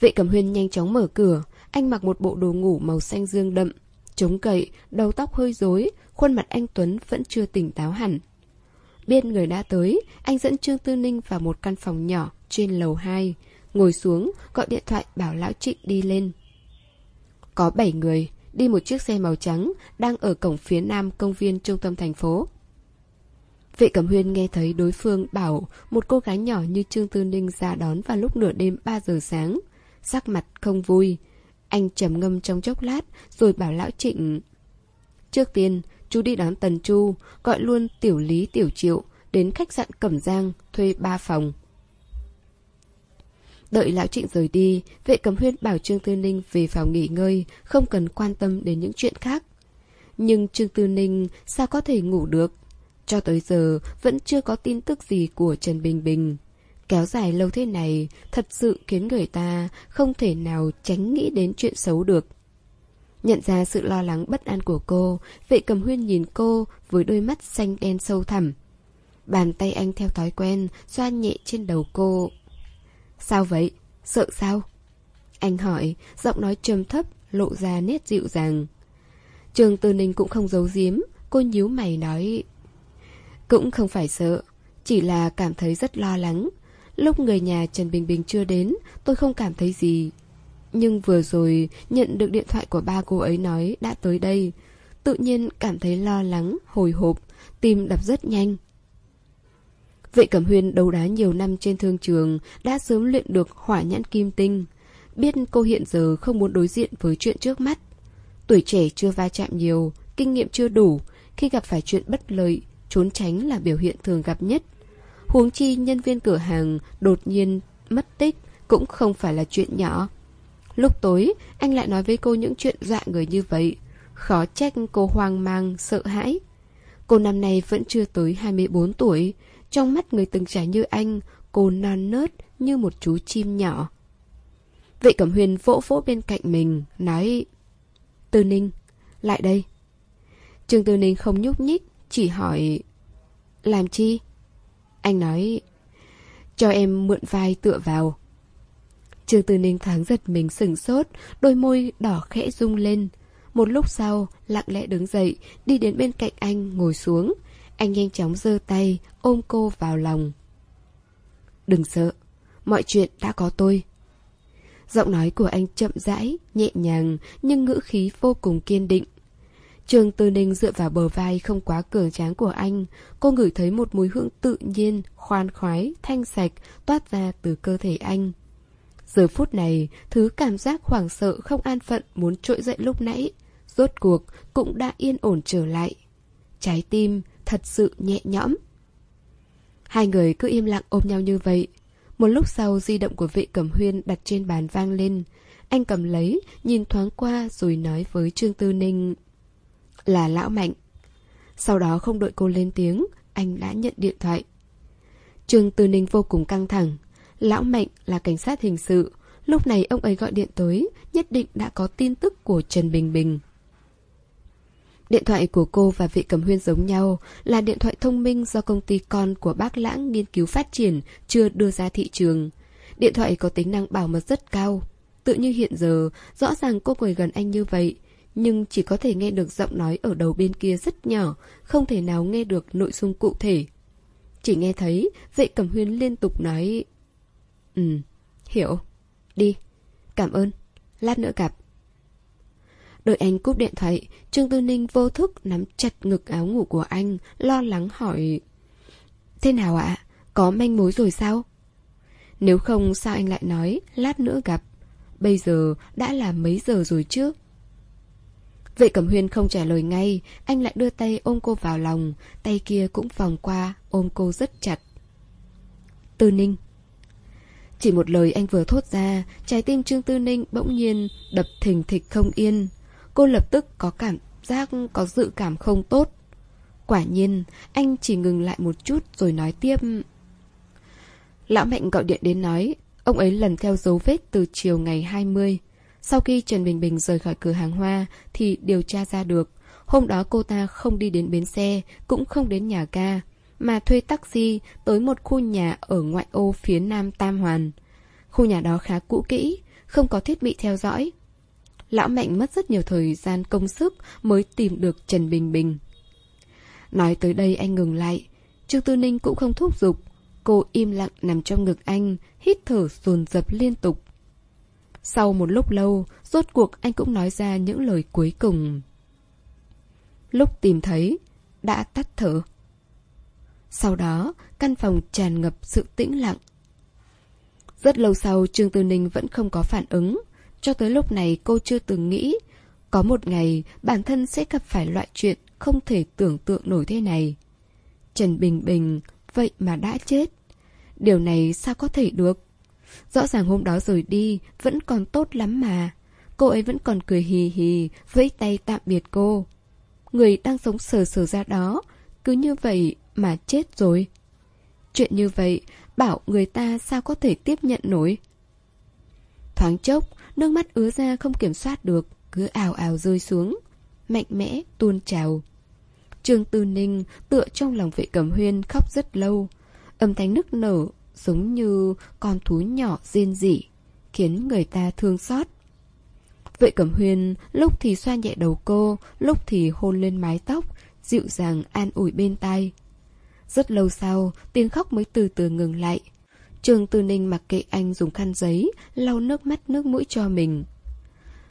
Vệ cầm huyên nhanh chóng mở cửa, anh mặc một bộ đồ ngủ màu xanh dương đậm, chống cậy, đầu tóc hơi rối, khuôn mặt anh Tuấn vẫn chưa tỉnh táo hẳn. Biết người đã tới, anh dẫn Trương Tư Ninh vào một căn phòng nhỏ trên lầu 2. Ngồi xuống, gọi điện thoại bảo Lão Trịnh đi lên. Có 7 người, đi một chiếc xe màu trắng, đang ở cổng phía nam công viên trung tâm thành phố. Vệ Cẩm Huyên nghe thấy đối phương bảo một cô gái nhỏ như Trương Tư Ninh ra đón vào lúc nửa đêm 3 giờ sáng. Sắc mặt không vui. Anh trầm ngâm trong chốc lát, rồi bảo Lão Trịnh... Trước tiên, chú đi đón Tần Chu, gọi luôn Tiểu Lý Tiểu Triệu đến khách sạn Cẩm Giang thuê ba phòng. Đợi lão trịnh rời đi, vệ cầm huyên bảo Trương Tư Ninh về phòng nghỉ ngơi, không cần quan tâm đến những chuyện khác. Nhưng Trương Tư Ninh sao có thể ngủ được? Cho tới giờ vẫn chưa có tin tức gì của Trần Bình Bình. Kéo dài lâu thế này thật sự khiến người ta không thể nào tránh nghĩ đến chuyện xấu được. Nhận ra sự lo lắng bất an của cô, vệ cầm huyên nhìn cô với đôi mắt xanh đen sâu thẳm. Bàn tay anh theo thói quen, xoa nhẹ trên đầu cô. Sao vậy? Sợ sao? Anh hỏi, giọng nói trầm thấp, lộ ra nét dịu dàng. Trường Tư Ninh cũng không giấu giếm, cô nhíu mày nói. Cũng không phải sợ, chỉ là cảm thấy rất lo lắng. Lúc người nhà Trần Bình Bình chưa đến, tôi không cảm thấy gì. Nhưng vừa rồi nhận được điện thoại của ba cô ấy nói đã tới đây. Tự nhiên cảm thấy lo lắng, hồi hộp, tim đập rất nhanh. Vệ Cẩm Huyên đấu đá nhiều năm trên thương trường đã sớm luyện được hỏa nhãn kim tinh. Biết cô hiện giờ không muốn đối diện với chuyện trước mắt. Tuổi trẻ chưa va chạm nhiều, kinh nghiệm chưa đủ, khi gặp phải chuyện bất lợi, trốn tránh là biểu hiện thường gặp nhất. Huống chi nhân viên cửa hàng đột nhiên mất tích cũng không phải là chuyện nhỏ. Lúc tối, anh lại nói với cô những chuyện dọa người như vậy. Khó trách cô hoang mang, sợ hãi. Cô năm nay vẫn chưa tới 24 tuổi. Trong mắt người từng trải như anh, cô non nớt như một chú chim nhỏ. Vệ Cẩm Huyền vỗ vỗ bên cạnh mình, nói Tư Ninh, lại đây. Trương Tư Ninh không nhúc nhích, chỉ hỏi Làm chi? Anh nói Cho em mượn vai tựa vào. Trương Tư Ninh thoáng giật mình sừng sốt, đôi môi đỏ khẽ rung lên. Một lúc sau, lặng lẽ đứng dậy, đi đến bên cạnh anh, ngồi xuống. Anh nhanh chóng giơ tay, ôm cô vào lòng. Đừng sợ, mọi chuyện đã có tôi. Giọng nói của anh chậm rãi, nhẹ nhàng, nhưng ngữ khí vô cùng kiên định. Trương Tư Ninh dựa vào bờ vai không quá cường tráng của anh, cô ngửi thấy một mùi hương tự nhiên, khoan khoái, thanh sạch toát ra từ cơ thể anh. Giờ phút này, thứ cảm giác hoảng sợ không an phận muốn trỗi dậy lúc nãy, rốt cuộc cũng đã yên ổn trở lại. Trái tim thật sự nhẹ nhõm. Hai người cứ im lặng ôm nhau như vậy. Một lúc sau di động của vệ cẩm huyên đặt trên bàn vang lên. Anh cầm lấy, nhìn thoáng qua rồi nói với Trương Tư Ninh. Là lão mạnh. Sau đó không đợi cô lên tiếng, anh đã nhận điện thoại. Trương Tư Ninh vô cùng căng thẳng. Lão Mạnh là cảnh sát hình sự. Lúc này ông ấy gọi điện tới, nhất định đã có tin tức của Trần Bình Bình. Điện thoại của cô và vị cầm huyên giống nhau là điện thoại thông minh do công ty con của bác Lãng nghiên cứu phát triển chưa đưa ra thị trường. Điện thoại có tính năng bảo mật rất cao. Tự như hiện giờ, rõ ràng cô ngồi gần anh như vậy, nhưng chỉ có thể nghe được giọng nói ở đầu bên kia rất nhỏ, không thể nào nghe được nội dung cụ thể. Chỉ nghe thấy vệ cầm huyên liên tục nói Ừ, hiểu. Đi. Cảm ơn. Lát nữa gặp. Đợi anh cúp điện thoại, Trương Tư Ninh vô thức nắm chặt ngực áo ngủ của anh, lo lắng hỏi. Thế nào ạ? Có manh mối rồi sao? Nếu không sao anh lại nói, lát nữa gặp. Bây giờ đã là mấy giờ rồi chứ? Vệ Cẩm Huyên không trả lời ngay, anh lại đưa tay ôm cô vào lòng, tay kia cũng vòng qua, ôm cô rất chặt. Tư Ninh Chỉ một lời anh vừa thốt ra, trái tim Trương Tư Ninh bỗng nhiên đập thình thịch không yên. Cô lập tức có cảm giác có dự cảm không tốt. Quả nhiên, anh chỉ ngừng lại một chút rồi nói tiếp. Lão Mạnh gọi điện đến nói, ông ấy lần theo dấu vết từ chiều ngày 20. Sau khi Trần Bình Bình rời khỏi cửa hàng hoa thì điều tra ra được. Hôm đó cô ta không đi đến bến xe, cũng không đến nhà ga, mà thuê taxi tới một khu nhà ở ngoại ô phía nam Tam Hoàn. Khu nhà đó khá cũ kỹ, không có thiết bị theo dõi. Lão Mạnh mất rất nhiều thời gian công sức mới tìm được Trần Bình Bình. Nói tới đây anh ngừng lại. Trương Tư Ninh cũng không thúc giục. Cô im lặng nằm trong ngực anh, hít thở dồn dập liên tục. Sau một lúc lâu, rốt cuộc anh cũng nói ra những lời cuối cùng. Lúc tìm thấy, đã tắt thở. Sau đó, căn phòng tràn ngập sự tĩnh lặng. Rất lâu sau, Trương Tư Ninh vẫn không có phản ứng. Cho tới lúc này cô chưa từng nghĩ, có một ngày bản thân sẽ gặp phải loại chuyện không thể tưởng tượng nổi thế này. Trần Bình Bình, vậy mà đã chết. Điều này sao có thể được? Rõ ràng hôm đó rời đi, Vẫn còn tốt lắm mà. Cô ấy vẫn còn cười hì hì Vẫy tay tạm biệt cô. Người đang sống sờ sờ ra đó, Cứ như vậy mà chết rồi. Chuyện như vậy, Bảo người ta sao có thể tiếp nhận nổi? Thoáng chốc, Nước mắt ứa ra không kiểm soát được, Cứ ào ào rơi xuống, Mạnh mẽ tuôn trào. Trương Tư Ninh tựa trong lòng vệ cẩm huyên khóc rất lâu, Âm thanh nức nở giống như con thú nhỏ rên rỉ, khiến người ta thương xót. Vệ Cẩm Huyên lúc thì xoa nhẹ đầu cô, lúc thì hôn lên mái tóc, dịu dàng an ủi bên tai. Rất lâu sau, tiếng khóc mới từ từ ngừng lại. Trường Tư Ninh mặc kệ anh dùng khăn giấy, lau nước mắt nước mũi cho mình.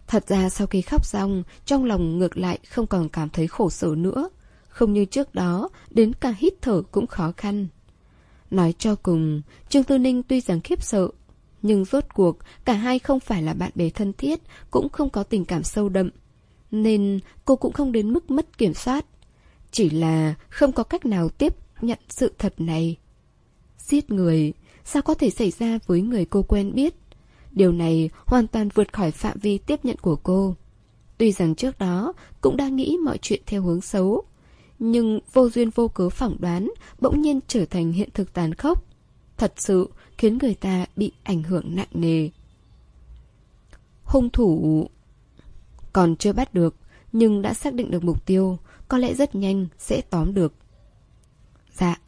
Thật ra sau khi khóc xong, trong lòng ngược lại không còn cảm thấy khổ sở nữa. Không như trước đó, đến cả hít thở cũng khó khăn. Nói cho cùng, Trương Tư Ninh tuy rằng khiếp sợ, nhưng rốt cuộc cả hai không phải là bạn bè thân thiết, cũng không có tình cảm sâu đậm. Nên cô cũng không đến mức mất kiểm soát. Chỉ là không có cách nào tiếp nhận sự thật này. Giết người, sao có thể xảy ra với người cô quen biết? Điều này hoàn toàn vượt khỏi phạm vi tiếp nhận của cô. Tuy rằng trước đó cũng đã nghĩ mọi chuyện theo hướng xấu, nhưng vô duyên vô cớ phỏng đoán bỗng nhiên trở thành hiện thực tàn khốc. Thật sự khiến người ta bị ảnh hưởng nặng nề. Hung thủ còn chưa bắt được, nhưng đã xác định được mục tiêu, có lẽ rất nhanh sẽ tóm được. Dạ.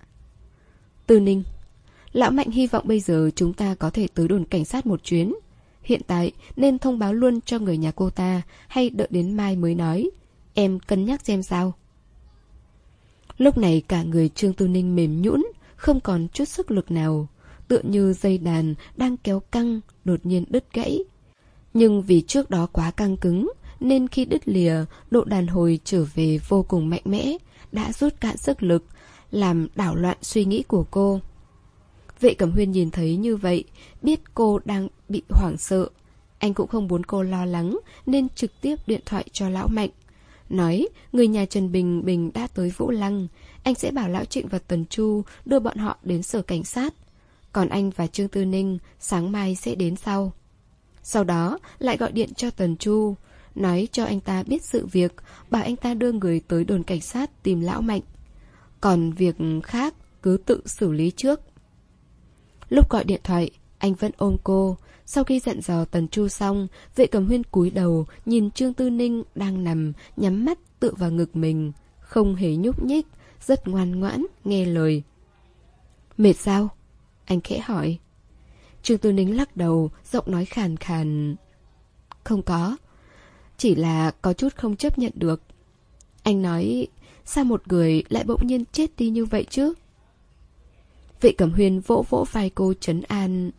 Tư Ninh Lão Mạnh hy vọng bây giờ chúng ta có thể tới đồn cảnh sát một chuyến. Hiện tại nên thông báo luôn cho người nhà cô ta hay đợi đến mai mới nói. Em cân nhắc xem sao. Lúc này cả người Trương Tư Ninh mềm nhũn, không còn chút sức lực nào, tựa như dây đàn đang kéo căng, đột nhiên đứt gãy. Nhưng vì trước đó quá căng cứng, nên khi đứt lìa, độ đàn hồi trở về vô cùng mạnh mẽ, đã rút cạn sức lực, làm đảo loạn suy nghĩ của cô. Vệ Cẩm Huyên nhìn thấy như vậy, biết cô đang bị hoảng sợ. Anh cũng không muốn cô lo lắng, nên trực tiếp điện thoại cho Lão Mạnh. Nói, người nhà Trần Bình Bình đã tới Vũ Lăng. Anh sẽ bảo Lão Trịnh và Tần Chu đưa bọn họ đến sở cảnh sát. Còn anh và Trương Tư Ninh sáng mai sẽ đến sau. Sau đó lại gọi điện cho Tần Chu, nói cho anh ta biết sự việc, bảo anh ta đưa người tới đồn cảnh sát tìm Lão Mạnh. Còn việc khác cứ tự xử lý trước. Lúc gọi điện thoại, anh vẫn ôm cô, sau khi dặn dò Tần Chu xong, vệ cầm huyên cúi đầu, nhìn Trương Tư Ninh đang nằm, nhắm mắt tựa vào ngực mình. Không hề nhúc nhích, rất ngoan ngoãn, nghe lời. Mệt sao? Anh khẽ hỏi. Trương Tư Ninh lắc đầu, giọng nói khàn khàn. Không có. Chỉ là có chút không chấp nhận được. Anh nói, sao một người lại bỗng nhiên chết đi như vậy chứ? Vệ Cẩm Huyên vỗ vỗ vai cô trấn an.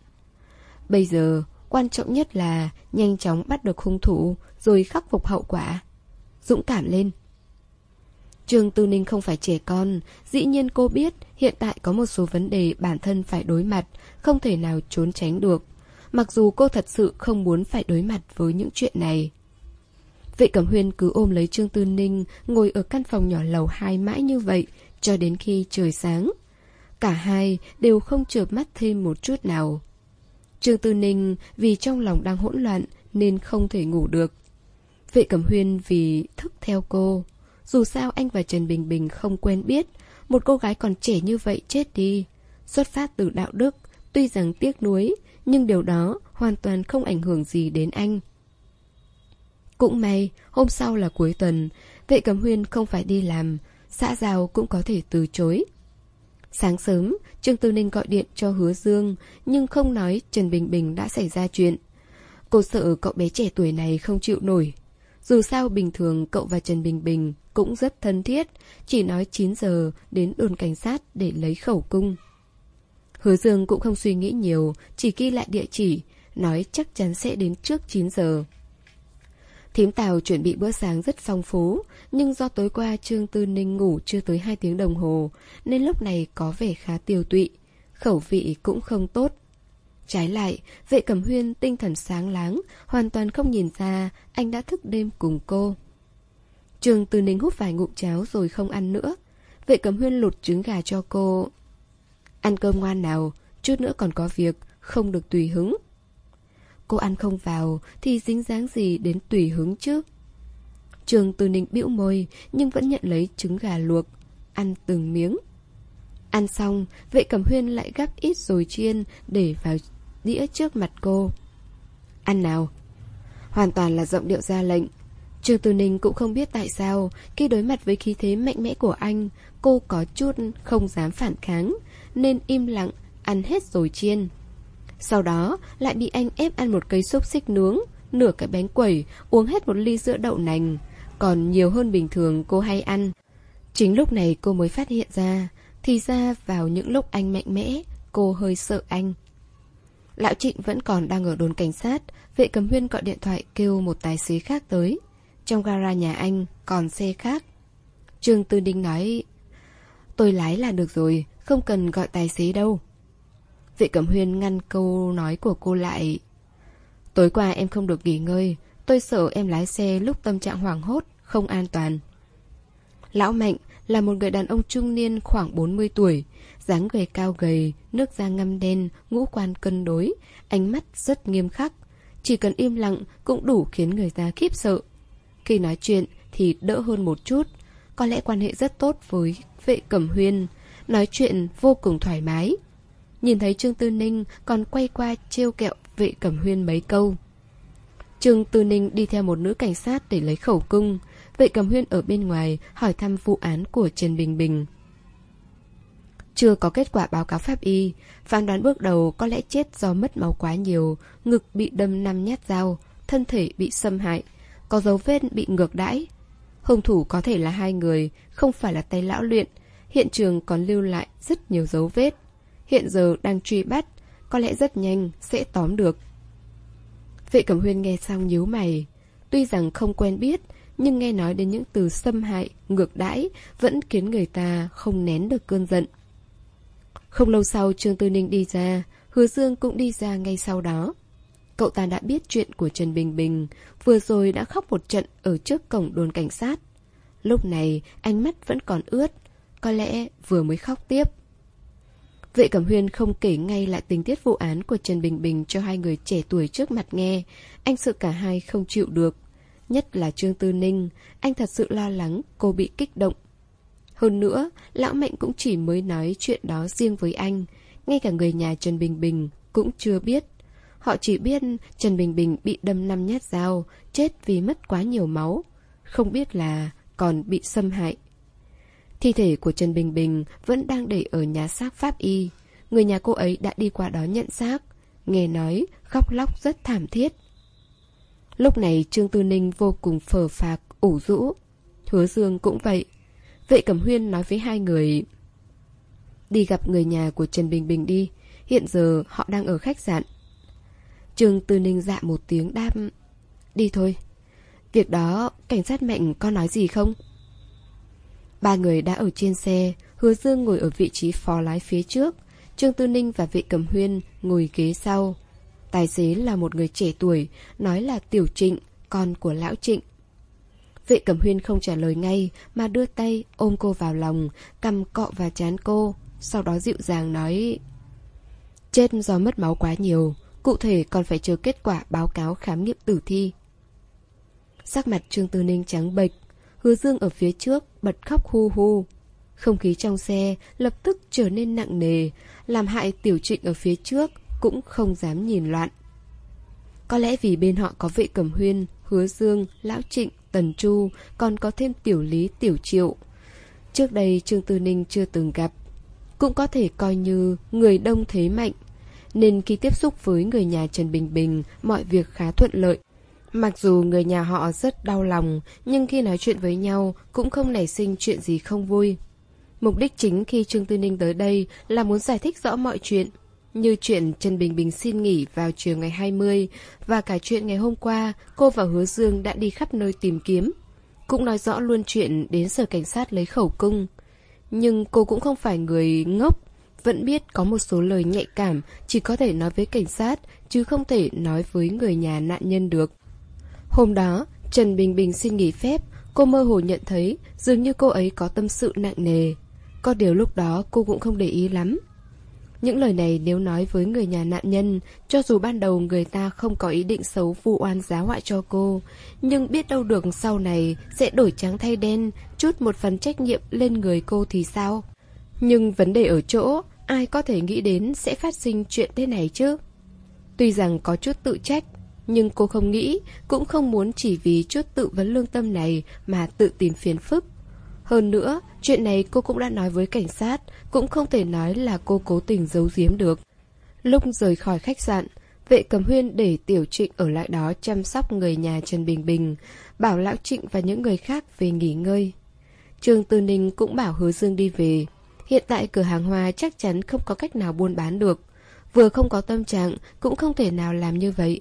Bây giờ, Quan trọng nhất là nhanh chóng bắt được hung thủ rồi khắc phục hậu quả. Dũng cảm lên. Trương Tư Ninh không phải trẻ con, dĩ nhiên cô biết hiện tại có một số vấn đề bản thân phải đối mặt, không thể nào trốn tránh được. Mặc dù cô thật sự không muốn phải đối mặt với những chuyện này. Vệ Cẩm Huyên cứ ôm lấy Trương Tư Ninh, ngồi ở căn phòng nhỏ lầu hai mãi như vậy, cho đến khi trời sáng. Cả hai đều không chợp mắt thêm một chút nào. Trương Tư Ninh vì trong lòng đang hỗn loạn nên không thể ngủ được. Vệ Cẩm Huyên vì thức theo cô. Dù sao anh và Trần Bình Bình không quen biết, một cô gái còn trẻ như vậy chết đi. Xuất phát từ đạo đức, tuy rằng tiếc nuối, nhưng điều đó hoàn toàn không ảnh hưởng gì đến anh. Cũng may, hôm sau là cuối tuần, vệ cầm huyên không phải đi làm, xã giao cũng có thể từ chối. Sáng sớm, Trương Tư Ninh gọi điện cho Hứa Dương, nhưng không nói Trần Bình Bình đã xảy ra chuyện. Cô sợ cậu bé trẻ tuổi này không chịu nổi. Dù sao bình thường cậu và Trần Bình Bình cũng rất thân thiết, chỉ nói 9 giờ đến đồn cảnh sát để lấy khẩu cung. Hứa Dương cũng không suy nghĩ nhiều, chỉ ghi lại địa chỉ, nói chắc chắn sẽ đến trước 9 giờ. Thím Tào chuẩn bị bữa sáng rất phong phú, nhưng do tối qua Trương Tư Ninh ngủ chưa tới 2 tiếng đồng hồ, nên lúc này có vẻ khá tiêu tụy, khẩu vị cũng không tốt. Trái lại, vệ cẩm huyên tinh thần sáng láng, hoàn toàn không nhìn ra anh đã thức đêm cùng cô. Trương Tư Ninh hút vài ngụm cháo rồi không ăn nữa. Vệ cẩm huyên lột trứng gà cho cô. Ăn cơm ngoan nào, chút nữa còn có việc, không được tùy hứng. Cô ăn không vào thì dính dáng gì đến tùy hứng chứ Trường Từ Ninh bĩu môi, Nhưng vẫn nhận lấy trứng gà luộc, Ăn từng miếng. Ăn xong, Vệ Cẩm Huyên lại gắp ít rồi chiên Để vào đĩa trước mặt cô. Ăn nào. Hoàn toàn là giọng điệu ra lệnh. Trường Từ Ninh cũng không biết tại sao, Khi đối mặt với khí thế mạnh mẽ của anh, Cô có chút không dám phản kháng, Nên im lặng Ăn hết rồi chiên sau đó, lại bị anh ép ăn một cây xúc xích nướng, Nửa cái bánh quẩy, Uống hết một ly sữa đậu nành. Còn nhiều hơn bình thường cô hay ăn. Chính lúc này cô mới phát hiện ra, Thì ra vào những lúc anh mạnh mẽ, Cô hơi sợ anh. Lão Trịnh vẫn còn đang ở đồn cảnh sát, Vệ cầm huyên gọi điện thoại kêu một tài xế khác tới. Trong gara nhà anh còn xe khác. Trương Tư Đinh nói, Tôi lái là được rồi, Không cần gọi tài xế đâu. Vệ Cẩm Huyên ngăn câu nói của cô lại. Tối qua em không được nghỉ ngơi, tôi sợ em lái xe lúc tâm trạng hoảng hốt, không an toàn. Lão Mạnh là một người đàn ông trung niên khoảng 40 tuổi, dáng người cao gầy, nước da ngăm đen, ngũ quan cân đối, ánh mắt rất nghiêm khắc. Chỉ cần im lặng cũng đủ khiến người ta khiếp sợ. Khi nói chuyện thì đỡ hơn một chút, có lẽ quan hệ rất tốt với vệ cẩm huyên, nói chuyện vô cùng thoải mái. Nhìn thấy Trương Tư Ninh còn quay qua trêu kẹo vệ cẩm huyên mấy câu. Trương Tư Ninh đi theo một nữ cảnh sát để lấy khẩu cung. Vệ cẩm huyên ở bên ngoài hỏi thăm vụ án của Trần Bình Bình. Chưa có kết quả báo cáo pháp y, phán đoán bước đầu có lẽ chết do mất máu quá nhiều, ngực bị đâm năm nhát dao, thân thể bị xâm hại, có dấu vết bị ngược đãi. Hung thủ có thể là hai người, không phải là tay lão luyện, hiện trường còn lưu lại rất nhiều dấu vết hiện giờ đang truy bắt, có lẽ rất nhanh sẽ tóm được. Vệ Cẩm Huyên nghe xong nhíu mày. Tuy rằng không quen biết, nhưng nghe nói đến những từ xâm hại, ngược đãi vẫn khiến người ta không nén được cơn giận. Không lâu sau Trương Tư Ninh đi ra, Hứa Dương cũng đi ra ngay sau đó. Cậu ta đã biết chuyện của Trần Bình Bình, vừa rồi đã khóc một trận ở trước cổng đồn cảnh sát. Lúc này, ánh mắt vẫn còn ướt, có lẽ vừa mới khóc tiếp. Vệ Cẩm Huyên không kể ngay lại tình tiết vụ án của Trần Bình Bình cho hai người trẻ tuổi trước mặt nghe. Anh sợ cả hai không chịu được. Nhất là Trương Tư Ninh, anh thật sự lo lắng cô bị kích động. Hơn nữa, Lão Mạnh cũng chỉ mới nói chuyện đó riêng với anh. Ngay cả người nhà Trần Bình Bình cũng chưa biết. Họ chỉ biết Trần Bình Bình bị đâm năm nhát dao, chết vì mất quá nhiều máu. Không biết là còn bị xâm hại. Thi thể của Trần Bình Bình vẫn đang để ở nhà xác pháp y. Người nhà cô ấy đã đi qua đó nhận xác. Nghe nói, khóc lóc rất thảm thiết. Lúc này Trương Tư Ninh vô cùng phờ phạc, ủ rũ. Hứa Dương cũng vậy. Vệ Cẩm Huyên nói với hai người... Đi gặp người nhà của Trần Bình Bình đi. Hiện giờ họ đang ở khách sạn. Trương Tư Ninh dạ một tiếng đáp Đi thôi Việc đó cảnh sát mạnh có nói gì không? Ba người đã ở trên xe, Hứa Dương ngồi ở vị trí phó lái phía trước, Trương Tư Ninh và Vệ Cẩm Huyên ngồi ghế sau. Tài xế là một người trẻ tuổi, Nói là Tiểu Trịnh, Con của Lão Trịnh. Vệ Cẩm Huyên không trả lời ngay, Mà đưa tay ôm cô vào lòng, Cầm cọ và chán cô, Sau đó dịu dàng nói, Chết do mất máu quá nhiều, Cụ thể còn phải chờ kết quả báo cáo khám nghiệm tử thi. Sắc mặt Trương Tư Ninh trắng bệch Hứa Dương ở phía trước bật khóc hu hu. Không khí trong xe lập tức trở nên nặng nề Làm hại Tiểu Trịnh ở phía trước Cũng không dám nhìn loạn. Có lẽ vì bên họ có vệ cẩm huyên Hứa Dương, Lão Trịnh, Tần Chu Còn có thêm Tiểu Lý, Tiểu Triệu. Trước đây Trương Tư Ninh chưa từng gặp Cũng có thể coi như người đông thế mạnh Nên khi tiếp xúc với người nhà Trần Bình Bình Mọi việc khá thuận lợi. Mặc dù người nhà họ rất đau lòng, nhưng khi nói chuyện với nhau cũng không nảy sinh chuyện gì không vui. Mục đích chính khi Trương Tư Ninh tới đây là muốn giải thích rõ mọi chuyện, như chuyện Trần Bình Bình xin nghỉ vào chiều ngày 20 và cả chuyện ngày hôm qua cô và Hứa Dương đã đi khắp nơi tìm kiếm. Cũng nói rõ luôn chuyện đến sở cảnh sát lấy khẩu cung. Nhưng cô cũng không phải người ngốc, vẫn biết có một số lời nhạy cảm chỉ có thể nói với cảnh sát chứ không thể nói với người nhà nạn nhân được. Hôm đó, Trần Bình Bình xin nghỉ phép, cô mơ hồ nhận thấy dường như cô ấy có tâm sự nặng nề. Có điều lúc đó cô cũng không để ý lắm. Những lời này nếu nói với người nhà nạn nhân, cho dù ban đầu người ta không có ý định xấu vu oan giá họa cho cô, nhưng biết đâu được sau này sẽ đổi trắng thay đen, chút một phần trách nhiệm lên người cô thì sao? Nhưng vấn đề ở chỗ, ai có thể nghĩ đến sẽ phát sinh chuyện thế này chứ? Tuy rằng có chút tự trách, nhưng cô không nghĩ, cũng không muốn chỉ vì chút tự vấn lương tâm này mà tự tìm phiền phức. Hơn nữa, chuyện này cô cũng đã nói với cảnh sát, cũng không thể nói là cô cố tình giấu giếm được. Lúc rời khỏi khách sạn, vệ cầm huyên để Tiểu Trịnh ở lại đó chăm sóc người nhà Trần Bình Bình, bảo Lão Trịnh và những người khác về nghỉ ngơi. Trương Tư Ninh cũng bảo Hứa Dương đi về. Hiện tại cửa hàng hoa chắc chắn không có cách nào buôn bán được. Vừa không có tâm trạng, cũng không thể nào làm như vậy.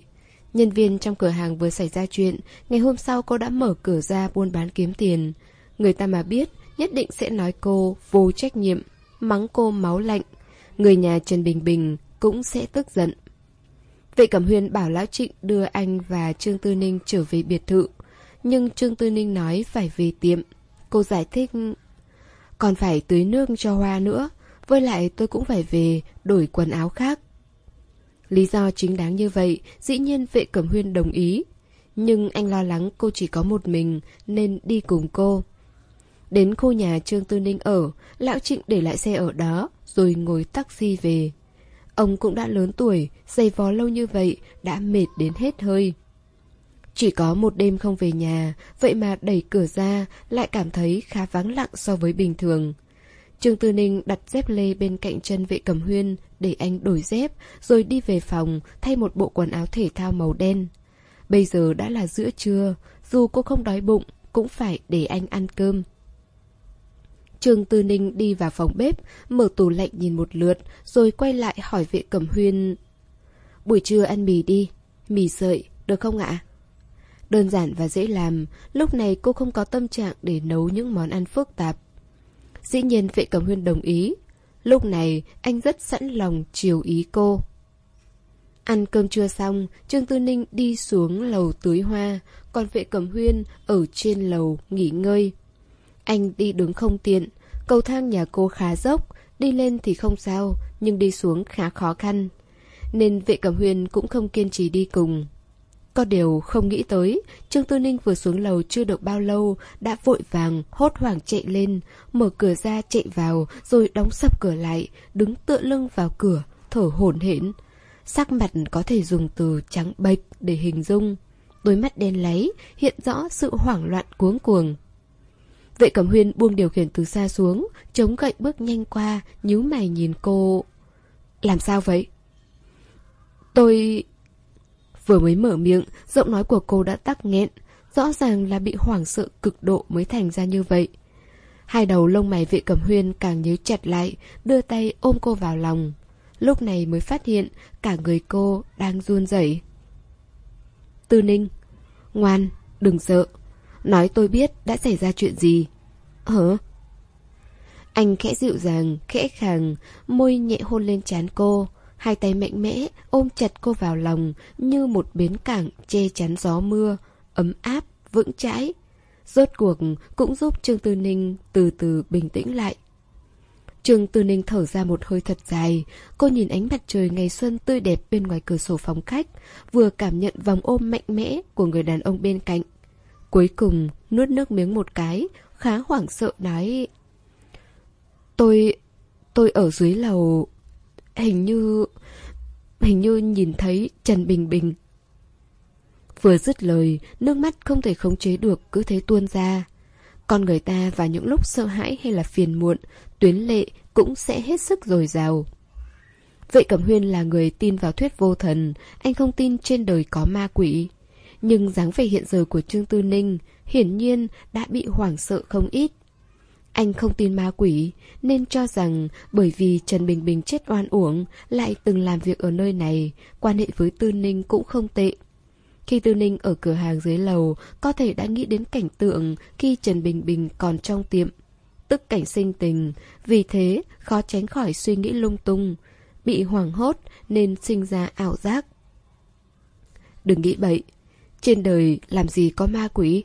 Nhân viên trong cửa hàng vừa xảy ra chuyện, ngày hôm sau cô đã mở cửa ra buôn bán kiếm tiền. Người ta mà biết, nhất định sẽ nói cô vô trách nhiệm, mắng cô máu lạnh. Người nhà Trần Bình Bình cũng sẽ tức giận. Vệ Cẩm Huyên bảo Lão Trịnh đưa anh và Trương Tư Ninh trở về biệt thự. Nhưng Trương Tư Ninh nói phải về tiệm. Cô giải thích... Còn phải tưới nước cho hoa nữa. Với lại tôi cũng phải về đổi quần áo khác. Lý do chính đáng như vậy, dĩ nhiên vệ cẩm huyên đồng ý. Nhưng anh lo lắng cô chỉ có một mình, nên đi cùng cô. Đến khu nhà Trương Tư Ninh ở, Lão Trịnh để lại xe ở đó, rồi ngồi taxi về. Ông cũng đã lớn tuổi, dày vò lâu như vậy, đã mệt đến hết hơi. Chỉ có một đêm không về nhà, vậy mà đẩy cửa ra, lại cảm thấy khá vắng lặng so với bình thường. Trương Tư Ninh đặt dép lê bên cạnh chân vệ cầm huyên để anh đổi dép, rồi đi về phòng thay một bộ quần áo thể thao màu đen. Bây giờ đã là giữa trưa, dù cô không đói bụng, cũng phải để anh ăn cơm. Trương Tư Ninh đi vào phòng bếp, mở tủ lạnh nhìn một lượt, rồi quay lại hỏi vệ cẩm huyên. Buổi trưa ăn mì đi, mì sợi, được không ạ? Đơn giản và dễ làm, lúc này cô không có tâm trạng để nấu những món ăn phức tạp. Dĩ nhiên vệ cẩm huyên đồng ý. Lúc này, anh rất sẵn lòng chiều ý cô. Ăn cơm trưa xong, Trương Tư Ninh đi xuống lầu tưới hoa, còn vệ cẩm huyên ở trên lầu nghỉ ngơi. Anh đi đứng không tiện, cầu thang nhà cô khá dốc, đi lên thì không sao, nhưng đi xuống khá khó khăn. Nên vệ cẩm huyên cũng không kiên trì đi cùng. Có điều không nghĩ tới, Trương Tư Ninh vừa xuống lầu chưa được bao lâu, đã vội vàng, hốt hoảng chạy lên, mở cửa ra chạy vào, rồi đóng sập cửa lại, đứng tựa lưng vào cửa, thở hổn hển. Sắc mặt có thể dùng từ trắng bệch để hình dung. Đôi mắt đen láy, hiện rõ sự hoảng loạn cuống cuồng. Vệ Cẩm Huyên buông điều khiển từ xa xuống, chống gậy bước nhanh qua, nhíu mày nhìn cô. Làm sao vậy? Tôi... Vừa mới mở miệng, giọng nói của cô đã tắc nghẹn, rõ ràng là bị hoảng sợ cực độ mới thành ra như vậy. Hai đầu lông mày vệ cẩm huyên càng nhớ chặt lại, đưa tay ôm cô vào lòng. lúc này mới phát hiện cả người cô đang run rẩy. Tư Ninh, ngoan, đừng sợ. Nói tôi biết đã xảy ra chuyện gì. Hả? Anh khẽ dịu dàng, khẽ khàng, môi nhẹ hôn lên trán cô, hai tay mạnh mẽ ôm chặt cô vào lòng như một bến cảng che chắn gió mưa, ấm áp, vững chãi. Rốt cuộc cũng giúp Trương Tư Ninh từ từ bình tĩnh lại. Trương Tư Ninh thở ra một hơi thật dài, cô nhìn ánh mặt trời ngày xuân tươi đẹp bên ngoài cửa sổ phòng khách, vừa cảm nhận vòng ôm mạnh mẽ của người đàn ông bên cạnh. Cuối cùng, nuốt nước miếng một cái, khá hoảng sợ nói Tôi... tôi ở dưới lầu... Hình như... hình như nhìn thấy Trần Bình Bình. Vừa dứt lời, nước mắt không thể khống chế được cứ thế tuôn ra. Con người ta vào những lúc sợ hãi hay là phiền muộn, tuyến lệ cũng sẽ hết sức dồi dào. Vệ Cẩm Huyên là người tin vào thuyết vô thần, anh không tin trên đời có ma quỷ. Nhưng dáng vẻ hiện giờ của Trương Tư Ninh hiển nhiên đã bị hoảng sợ không ít. Anh không tin ma quỷ, nên cho rằng bởi vì Trần Bình Bình chết oan uổng, lại từng làm việc ở nơi này, quan hệ với Tư Ninh cũng không tệ. Khi Tư Ninh ở cửa hàng dưới lầu, có thể đã nghĩ đến cảnh tượng khi Trần Bình Bình còn trong tiệm. Tức cảnh sinh tình, vì thế khó tránh khỏi suy nghĩ lung tung, bị hoảng hốt nên sinh ra ảo giác. Đừng nghĩ bậy, trên đời làm gì có ma quỷ.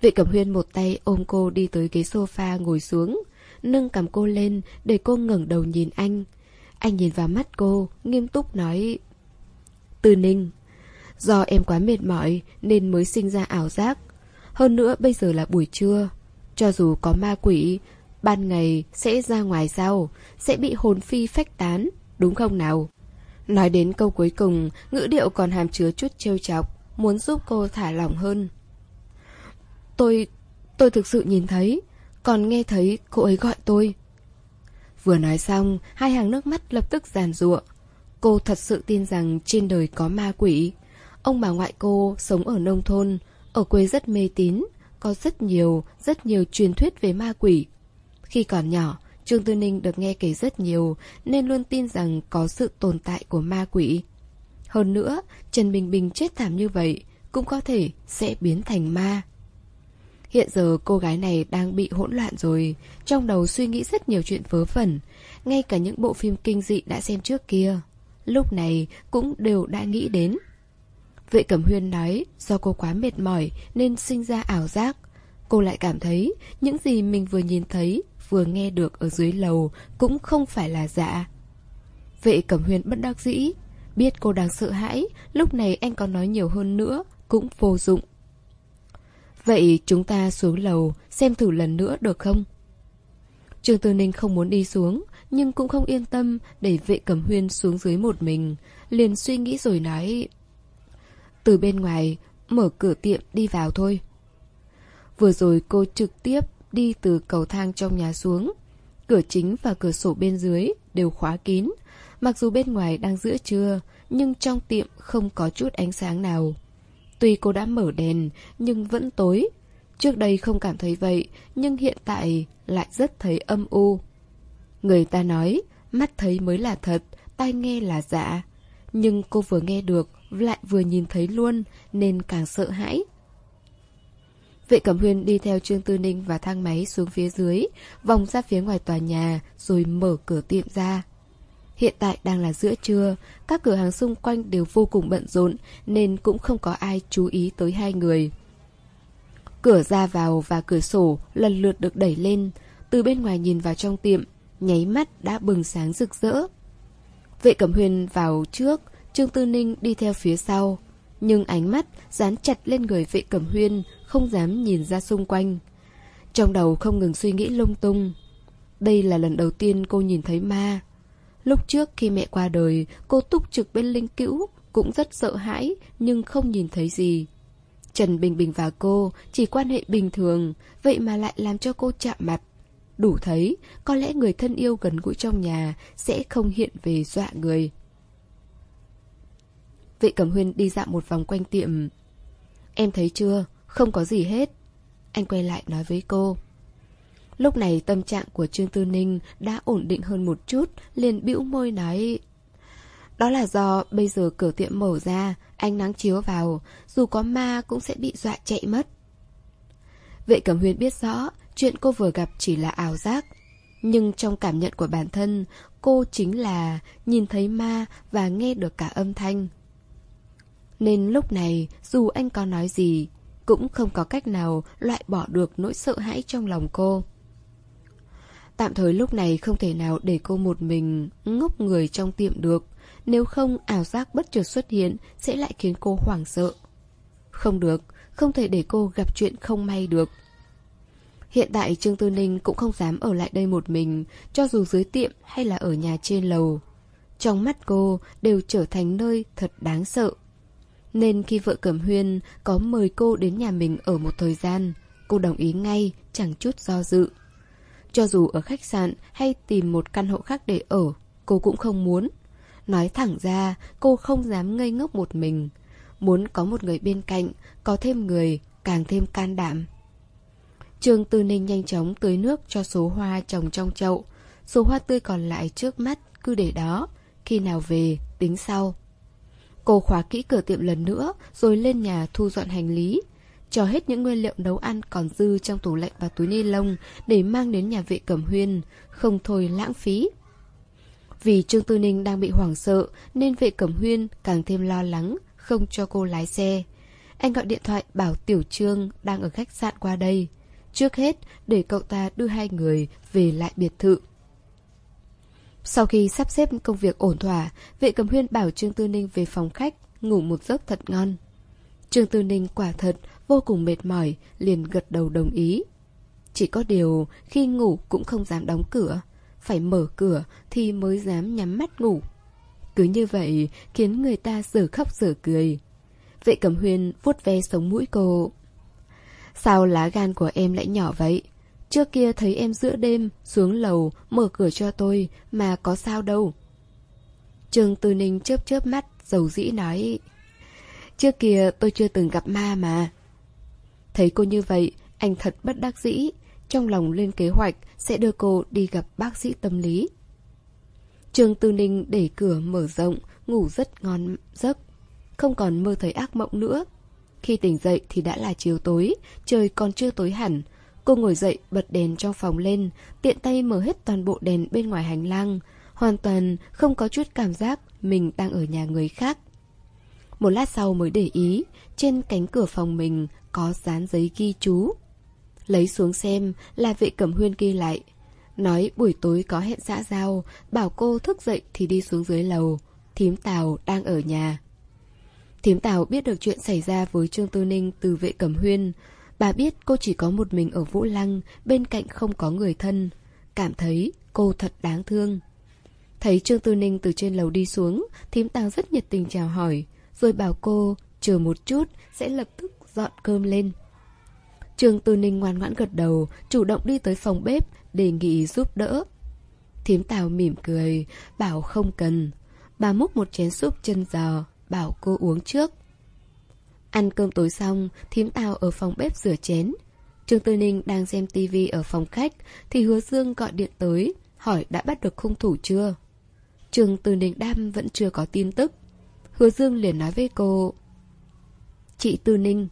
Vị Cẩm Huyên một tay ôm cô đi tới ghế sofa ngồi xuống, nâng cầm cô lên để cô ngẩng đầu nhìn anh. Anh nhìn vào mắt cô, nghiêm túc nói Từ Ninh, do em quá mệt mỏi nên mới sinh ra ảo giác. Hơn nữa bây giờ là buổi trưa, cho dù có ma quỷ, ban ngày sẽ ra ngoài sao, sẽ bị hồn phi phách tán, đúng không nào? Nói đến câu cuối cùng, ngữ điệu còn hàm chứa chút trêu chọc, muốn giúp cô thả lỏng hơn. Tôi... tôi thực sự nhìn thấy, còn nghe thấy cô ấy gọi tôi. Vừa nói xong, hai hàng nước mắt lập tức giàn giụa. Cô thật sự tin rằng trên đời có ma quỷ. Ông bà ngoại cô sống ở nông thôn, ở quê rất mê tín, có rất nhiều, rất nhiều truyền thuyết về ma quỷ. Khi còn nhỏ, Trương Tư Ninh được nghe kể rất nhiều nên luôn tin rằng có sự tồn tại của ma quỷ. Hơn nữa, Trần Bình Bình chết thảm như vậy cũng có thể sẽ biến thành ma. Hiện giờ cô gái này đang bị hỗn loạn rồi, trong đầu suy nghĩ rất nhiều chuyện vớ vẩn, ngay cả những bộ phim kinh dị đã xem trước kia. Lúc này cũng đều đã nghĩ đến. Vệ Cẩm Huyên nói do cô quá mệt mỏi nên sinh ra ảo giác. Cô lại cảm thấy những gì mình vừa nhìn thấy, vừa nghe được ở dưới lầu cũng không phải là dạ. Vệ Cẩm Huyên bất đắc dĩ, biết cô đang sợ hãi, lúc này anh còn nói nhiều hơn nữa, cũng vô dụng. Vậy chúng ta xuống lầu xem thử lần nữa được không? Trường Tư Ninh không muốn đi xuống, nhưng cũng không yên tâm để vệ cẩm huyên xuống dưới một mình. Liền suy nghĩ rồi nói... Từ bên ngoài, mở cửa tiệm đi vào thôi. Vừa rồi cô trực tiếp đi từ cầu thang trong nhà xuống. Cửa chính và cửa sổ bên dưới đều khóa kín. Mặc dù bên ngoài đang giữa trưa, nhưng trong tiệm không có chút ánh sáng nào. Tuy cô đã mở đèn, nhưng vẫn tối. Trước đây không cảm thấy vậy, nhưng hiện tại lại rất thấy âm u. Người ta nói, mắt thấy mới là thật, tai nghe là giả. Nhưng cô vừa nghe được, lại vừa nhìn thấy luôn, nên càng sợ hãi. Vệ Cẩm Huyên đi theo Trương Tư Ninh và thang máy xuống phía dưới, vòng ra phía ngoài tòa nhà, rồi mở cửa tiệm ra. Hiện tại đang là giữa trưa, các cửa hàng xung quanh đều vô cùng bận rộn nên cũng không có ai chú ý tới hai người. Cửa ra vào và cửa sổ lần lượt được đẩy lên, từ bên ngoài nhìn vào trong tiệm, nháy mắt đã bừng sáng rực rỡ. Vệ Cẩm Huyền vào trước, Trương Tư Ninh đi theo phía sau, nhưng ánh mắt dán chặt lên người vệ Cẩm Huyên, không dám nhìn ra xung quanh. Trong đầu không ngừng suy nghĩ lung tung. Đây là lần đầu tiên cô nhìn thấy ma. Lúc trước khi mẹ qua đời, cô túc trực bên linh cữu, cũng rất sợ hãi, nhưng không nhìn thấy gì. Trần Bình Bình và cô chỉ quan hệ bình thường, vậy mà lại làm cho cô chạm mặt. Đủ thấy, có lẽ người thân yêu gần gũi trong nhà sẽ không hiện về dọa người. Vị Cẩm Huyên đi dạo một vòng quanh tiệm. Em thấy chưa, không có gì hết. Anh quay lại nói với cô. Lúc này tâm trạng của Trương Tư Ninh đã ổn định hơn một chút, liền bĩu môi nói... Đó là do bây giờ cửa tiệm mở ra, ánh nắng chiếu vào, dù có ma cũng sẽ bị dọa chạy mất. Vệ Cẩm Huyên biết rõ, chuyện cô vừa gặp chỉ là ảo giác. Nhưng trong cảm nhận của bản thân, cô chính là nhìn thấy ma và nghe được cả âm thanh. Nên lúc này, dù anh có nói gì, cũng không có cách nào loại bỏ được nỗi sợ hãi trong lòng cô. Tạm thời lúc này không thể nào để cô một mình ngốc người trong tiệm được, nếu không ảo giác bất chợt xuất hiện sẽ lại khiến cô hoảng sợ. Không được, không thể để cô gặp chuyện không may được. Hiện tại Trương Tư Ninh cũng không dám ở lại đây một mình, cho dù dưới tiệm hay là ở nhà trên lầu. Trong mắt cô đều trở thành nơi thật đáng sợ. Nên khi vợ Cẩm Huyên có mời cô đến nhà mình ở một thời gian, cô đồng ý ngay, chẳng chút do dự. Cho dù ở khách sạn hay tìm một căn hộ khác để ở, cô cũng không muốn. Nói thẳng ra, cô không dám ngây ngốc một mình. Muốn có một người bên cạnh, có thêm người, càng thêm can đảm. Trương Tư Ninh nhanh chóng tưới nước cho số hoa trồng trong chậu. Số hoa tươi còn lại trước mắt, cứ để đó. Khi nào về, tính sau. Cô khóa kỹ cửa tiệm lần nữa, rồi lên nhà thu dọn hành lý. Cho hết những nguyên liệu nấu ăn còn dư trong tủ lạnh và túi ni lông để mang đến nhà vệ cẩm huyên, không thôi lãng phí. Vì Trương Tư Ninh đang bị hoảng sợ nên vệ cẩm huyên càng thêm lo lắng, không cho cô lái xe. Anh gọi điện thoại bảo Tiểu Trương đang ở khách sạn qua đây. Trước hết, để cậu ta đưa hai người về lại biệt thự. Sau khi sắp xếp công việc ổn thỏa, vệ cầm huyên bảo Trương Tư Ninh về phòng khách, ngủ một giấc thật ngon. Trương Tư Ninh quả thật vô cùng mệt mỏi, liền gật đầu đồng ý. Chỉ có điều, khi ngủ cũng không dám đóng cửa, phải mở cửa thì mới dám nhắm mắt ngủ. Cứ như vậy khiến người ta giờ khóc giờ cười. Vệ cầm huyên vuốt ve sống mũi cô. Sao lá gan của em lại nhỏ vậy? Trước kia thấy em giữa đêm xuống lầu mở cửa cho tôi mà có sao đâu. trường Tư Ninh chớp chớp mắt dầu dĩ nói Trước kia tôi chưa từng gặp ma mà. Thấy cô như vậy, anh thật bất đắc dĩ, trong lòng lên kế hoạch sẽ đưa cô đi gặp bác sĩ tâm lý. Trương Tư Ninh để cửa mở rộng, ngủ rất ngon giấc, không còn mơ thấy ác mộng nữa. Khi tỉnh dậy thì đã là chiều tối, trời còn chưa tối hẳn. Cô ngồi dậy bật đèn trong phòng lên, tiện tay mở hết toàn bộ đèn bên ngoài hành lang. Hoàn toàn không có chút cảm giác mình đang ở nhà người khác. Một lát sau mới để ý, trên cánh cửa phòng mình có dán giấy ghi chú. Lấy xuống xem là vệ cẩm huyên ghi lại. Nói buổi tối có hẹn xã giao, bảo cô thức dậy thì đi xuống dưới lầu. Thím Tào đang ở nhà. Thím Tào biết được chuyện xảy ra với Trương Tư Ninh từ vệ cẩm huyên. Bà biết cô chỉ có một mình ở Vũ Lăng, bên cạnh không có người thân. Cảm thấy cô thật đáng thương. Thấy Trương Tư Ninh từ trên lầu đi xuống, thím Tào rất nhiệt tình chào hỏi, rồi bảo cô chờ một chút sẽ lập tức dọn cơm lên. Trương Tư Ninh ngoan ngoãn gật đầu, chủ động đi tới phòng bếp, đề nghị giúp đỡ. Thím Tào mỉm cười, bảo không cần. Bà múc một chén súp chân giò, bảo cô uống trước. Ăn cơm tối xong, thím tào ở phòng bếp rửa chén. Trương Tư Ninh đang xem tivi ở phòng khách, thì hứa Dương gọi điện tới, hỏi đã bắt được hung thủ chưa. Trương Tư Ninh đam vẫn chưa có tin tức. Hứa Dương liền nói với cô. Chị Tư Ninh,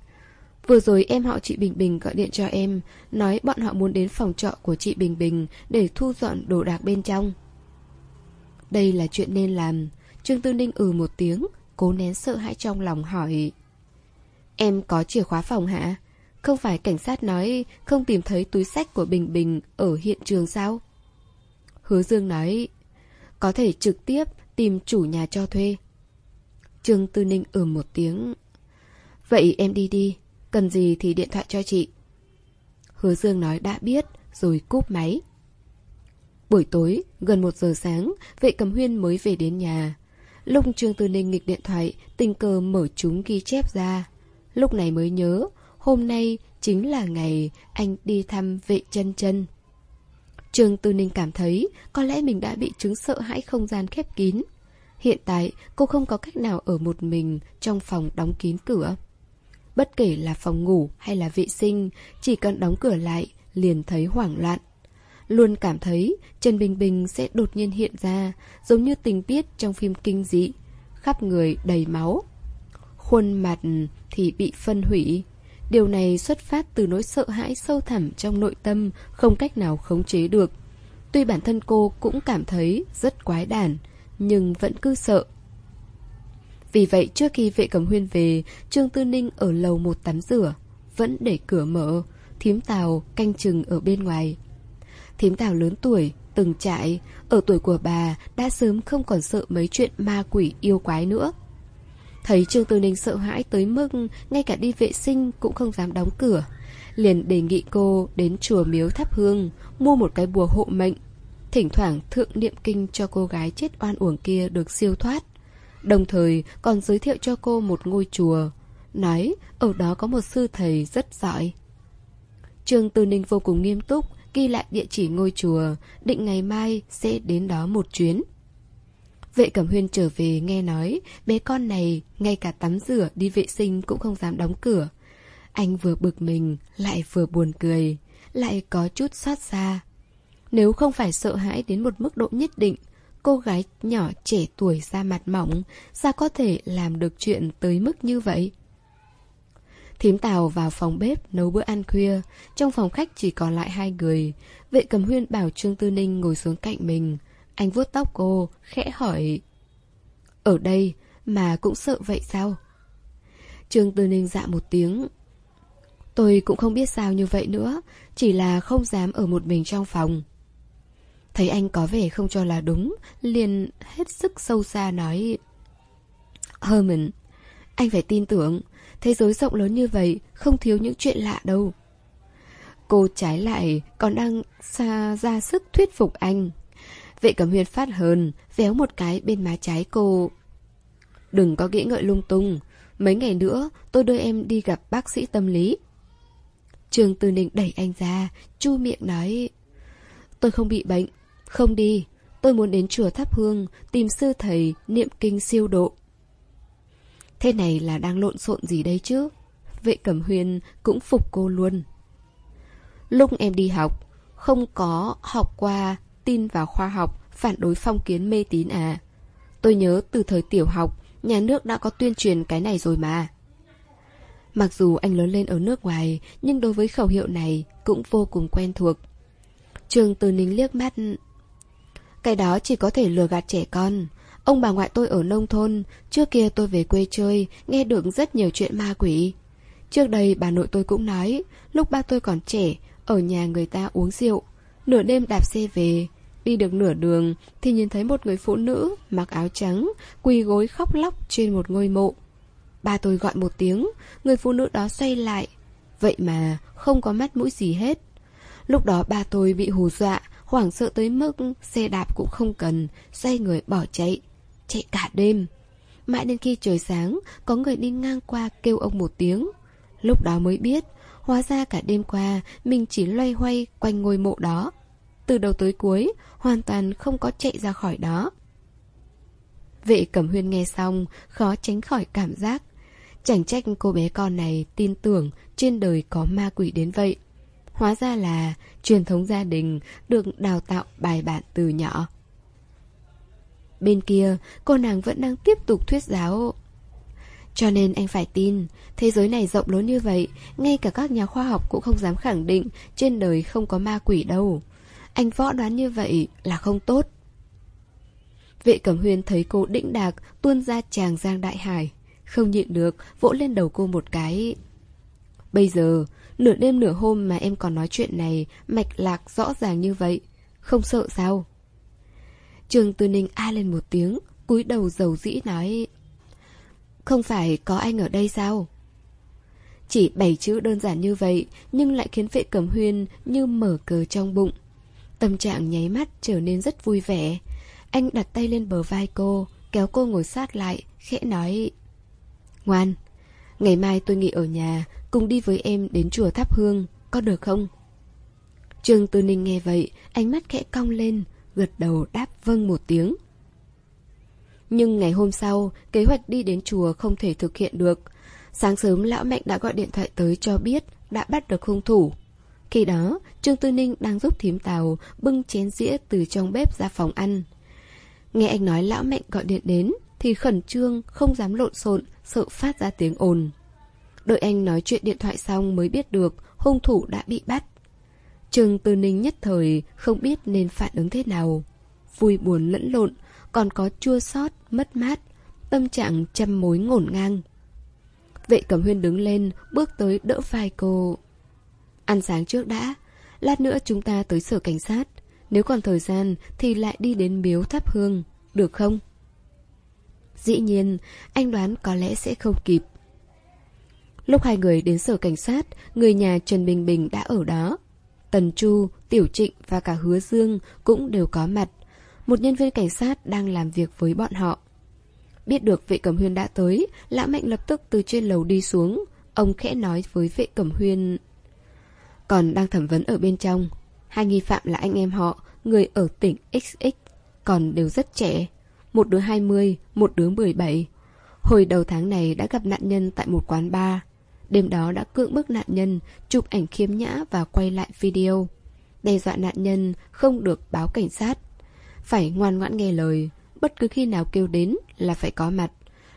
vừa rồi em họ chị Bình Bình gọi điện cho em, nói bọn họ muốn đến phòng trọ của chị Bình Bình để thu dọn đồ đạc bên trong. Đây là chuyện nên làm. Trương Tư Ninh ừ một tiếng, cố nén sợ hãi trong lòng hỏi. Em có chìa khóa phòng hả? Không phải cảnh sát nói không tìm thấy túi sách của Bình Bình ở hiện trường sao? Hứa Dương nói, có thể trực tiếp tìm chủ nhà cho thuê. Trương Tư Ninh ừ một tiếng. Vậy em đi đi, cần gì thì điện thoại cho chị. Hứa Dương nói đã biết, rồi cúp máy. Buổi tối, gần một giờ sáng, vệ cầm huyên mới về đến nhà. Lúc Trương Tư Ninh nghịch điện thoại, tình cờ mở chúng ghi chép ra. Lúc này mới nhớ, hôm nay chính là ngày anh đi thăm vệ chân chân. Trương Tư Ninh cảm thấy có lẽ mình đã bị chứng sợ hãi không gian khép kín. Hiện tại cô không có cách nào ở một mình trong phòng đóng kín cửa. Bất kể là phòng ngủ hay là vệ sinh, chỉ cần đóng cửa lại liền thấy hoảng loạn. luôn cảm thấy Trần Bình Bình sẽ đột nhiên hiện ra, giống như tình tiết trong phim kinh dị, khắp người đầy máu. Khuôn mặt thì bị phân hủy. Điều này xuất phát từ nỗi sợ hãi sâu thẳm trong nội tâm, không cách nào khống chế được. Tuy bản thân cô cũng cảm thấy rất quái đản, nhưng vẫn cứ sợ. Vì vậy trước khi vệ cầm huyên về, Trương Tư Ninh ở lầu một tắm rửa, vẫn để cửa mở, thím tàu canh chừng ở bên ngoài. Thím tàu lớn tuổi, từng trại, ở tuổi của bà đã sớm không còn sợ mấy chuyện ma quỷ yêu quái nữa. Thấy Trương Tư Ninh sợ hãi tới mức ngay cả đi vệ sinh cũng không dám đóng cửa. Liền đề nghị cô đến chùa miếu thắp hương, mua một cái bùa hộ mệnh. Thỉnh thoảng thượng niệm kinh cho cô gái chết oan uổng kia được siêu thoát. Đồng thời còn giới thiệu cho cô một ngôi chùa. Nói ở đó có một sư thầy rất giỏi. Trương Tư Ninh vô cùng nghiêm túc, ghi lại địa chỉ ngôi chùa, định ngày mai sẽ đến đó một chuyến. Vệ Cẩm Huyên trở về nghe nói, bé con này ngay cả tắm rửa đi vệ sinh cũng không dám đóng cửa. Anh vừa bực mình, lại vừa buồn cười, lại có chút xót xa. Nếu không phải sợ hãi đến một mức độ nhất định, cô gái nhỏ trẻ tuổi da mặt mỏng, sao có thể làm được chuyện tới mức như vậy? Thím Tào vào phòng bếp nấu bữa ăn khuya, trong phòng khách chỉ còn lại hai người. Vệ cầm huyên bảo Trương Tư Ninh ngồi xuống cạnh mình. Anh vuốt tóc cô, khẽ hỏi. Ở đây mà cũng sợ vậy sao? Trương Tư Ninh dạ một tiếng. Tôi cũng không biết sao như vậy nữa, chỉ là không dám ở một mình trong phòng. Thấy anh có vẻ không cho là đúng, liền hết sức sâu xa nói. Herman, anh phải tin tưởng, thế giới rộng lớn như vậy, không thiếu những chuyện lạ đâu. Cô trái lại còn đang xa ra sức thuyết phục anh. Vệ cẩm huyên phát hờn, véo một cái bên má trái cô. Đừng có nghĩ ngợi lung tung, mấy ngày nữa tôi đưa em đi gặp bác sĩ tâm lý. Trường Từ Ninh đẩy anh ra, chu miệng nói Tôi không bị bệnh, không đi, tôi muốn đến chùa thắp hương, tìm sư thầy, niệm kinh siêu độ. Thế này là đang lộn xộn gì đây chứ? Vệ Cẩm Huyền cũng phục cô luôn. Lúc em đi học, không có học qua tin vào khoa học, phản đối phong kiến mê tín à. Tôi nhớ từ thời tiểu học, nhà nước đã có tuyên truyền cái này rồi mà. Mặc dù anh lớn lên ở nước ngoài, nhưng đối với khẩu hiệu này cũng vô cùng quen thuộc. Trường Từ Ninh liếc mắt. Cái đó chỉ có thể lừa gạt trẻ con. Ông bà ngoại tôi ở nông thôn, trước kia tôi về quê chơi, nghe được rất nhiều chuyện ma quỷ. Trước đây bà nội tôi cũng nói, lúc ba tôi còn trẻ, ở nhà người ta uống rượu. Nửa đêm đạp xe về, đi được nửa đường thì nhìn thấy một người phụ nữ mặc áo trắng, quỳ gối khóc lóc trên một ngôi mộ. Ba tôi gọi một tiếng, người phụ nữ đó xoay lại. Vậy mà không có mắt mũi gì hết. Lúc đó ba tôi bị hù dọa, hoảng sợ tới mức xe đạp cũng không cần, xoay người bỏ chạy. Chạy cả đêm. Mãi đến khi trời sáng, có người đi ngang qua kêu ông một tiếng. Lúc đó mới biết, hóa ra cả đêm qua mình chỉ loay hoay quanh ngôi mộ đó. Từ đầu tới cuối, hoàn toàn không có chạy ra khỏi đó. Vệ Cẩm Huyên nghe xong, khó tránh khỏi cảm giác. Chẳng trách cô bé con này tin tưởng trên đời có ma quỷ đến vậy. Hóa ra là truyền thống gia đình được đào tạo bài bản từ nhỏ. Bên kia, cô nàng vẫn đang tiếp tục thuyết giáo. Cho nên anh phải tin, thế giới này rộng lớn như vậy, ngay cả các nhà khoa học cũng không dám khẳng định trên đời không có ma quỷ đâu. Anh võ đoán như vậy là không tốt. Vệ Cẩm Huyên thấy cô đĩnh đạc tuôn ra chàng giang đại hải. Không nhịn được, vỗ lên đầu cô một cái. Bây giờ, nửa đêm nửa hôm mà em còn nói chuyện này, mạch lạc rõ ràng như vậy. Không sợ sao? Trường Tư Ninh a lên một tiếng, cúi đầu dầu dĩ nói. Không phải có anh ở đây sao? Chỉ bảy chữ đơn giản như vậy, nhưng lại khiến vệ cẩm huyên như mở cờ trong bụng. Tâm trạng nháy mắt trở nên rất vui vẻ. Anh đặt tay lên bờ vai cô, kéo cô ngồi sát lại, khẽ nói. Ngoan, ngày mai tôi nghỉ ở nhà, cùng đi với em đến chùa thắp hương, có được không? Trương Tư Ninh nghe vậy, ánh mắt khẽ cong lên, gật đầu đáp vâng một tiếng. Nhưng ngày hôm sau, kế hoạch đi đến chùa không thể thực hiện được. Sáng sớm lão Mạnh đã gọi điện thoại tới cho biết đã bắt được hung thủ. Khi đó, Trương Tư Ninh đang giúp thím tàu bưng chén dĩa từ trong bếp ra phòng ăn. Nghe anh nói lão mạnh gọi điện đến, thì khẩn trương, không dám lộn xộn, sợ phát ra tiếng ồn. Đợi anh nói chuyện điện thoại xong mới biết được hung thủ đã bị bắt. Trường Tư Ninh nhất thời không biết nên phản ứng thế nào. Vui buồn lẫn lộn, còn có chua xót, mất mát, tâm trạng trăm mối ngổn ngang. Vệ Cẩm Huyên đứng lên, bước tới đỡ vai cô. Ăn sáng trước đã, lát nữa chúng ta tới sở cảnh sát. Nếu còn thời gian thì lại đi đến miếu thắp hương, được không? Dĩ nhiên, anh đoán có lẽ sẽ không kịp. Lúc hai người đến sở cảnh sát, người nhà Trần Bình Bình đã ở đó. Tần Chu, Tiểu Trịnh và cả Hứa Dương cũng đều có mặt. Một nhân viên cảnh sát đang làm việc với bọn họ. Biết được vệ cẩm huyên đã tới, Lão Mạnh lập tức từ trên lầu đi xuống. Ông khẽ nói với vệ cẩm huyên... Còn đang thẩm vấn ở bên trong. Hai nghi phạm là anh em họ, người ở tỉnh XX, còn đều rất trẻ. Một đứa 20, một đứa 17. Hồi đầu tháng này đã gặp nạn nhân tại một quán bar. Đêm đó đã cưỡng bức nạn nhân, chụp ảnh khiếm nhã và quay lại video. Đe dọa nạn nhân không được báo cảnh sát. Phải ngoan ngoãn nghe lời, bất cứ khi nào kêu đến là phải có mặt.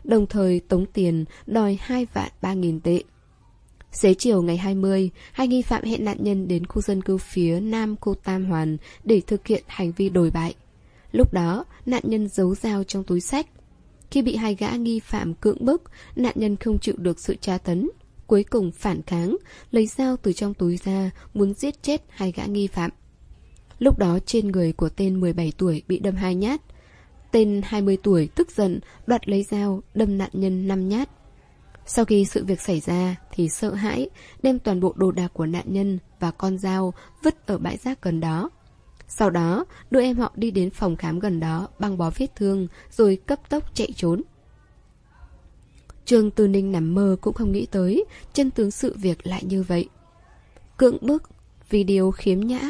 Đồng thời tống tiền đòi hai vạn ba nghìn tệ. Xế chiều ngày 20, hai nghi phạm hẹn nạn nhân đến khu dân cư phía nam khu Tam Hoàn để thực hiện hành vi đồi bại. Lúc đó, nạn nhân giấu dao trong túi sách. Khi bị hai gã nghi phạm cưỡng bức, nạn nhân không chịu được sự tra tấn. Cuối cùng phản kháng, lấy dao từ trong túi ra, muốn giết chết hai gã nghi phạm. Lúc đó trên người của tên 17 tuổi bị đâm hai nhát. Tên 20 tuổi tức giận, đoạt lấy dao, đâm nạn nhân năm nhát. Sau khi sự việc xảy ra thì sợ hãi, đem toàn bộ đồ đạc của nạn nhân và con dao vứt ở bãi rác gần đó. Sau đó, đưa em họ đi đến phòng khám gần đó, băng bó vết thương, rồi cấp tốc chạy trốn. Trương Tư Ninh nằm mơ cũng không nghĩ tới chân tướng sự việc lại như vậy. Cưỡng bức, video khiếm nhã,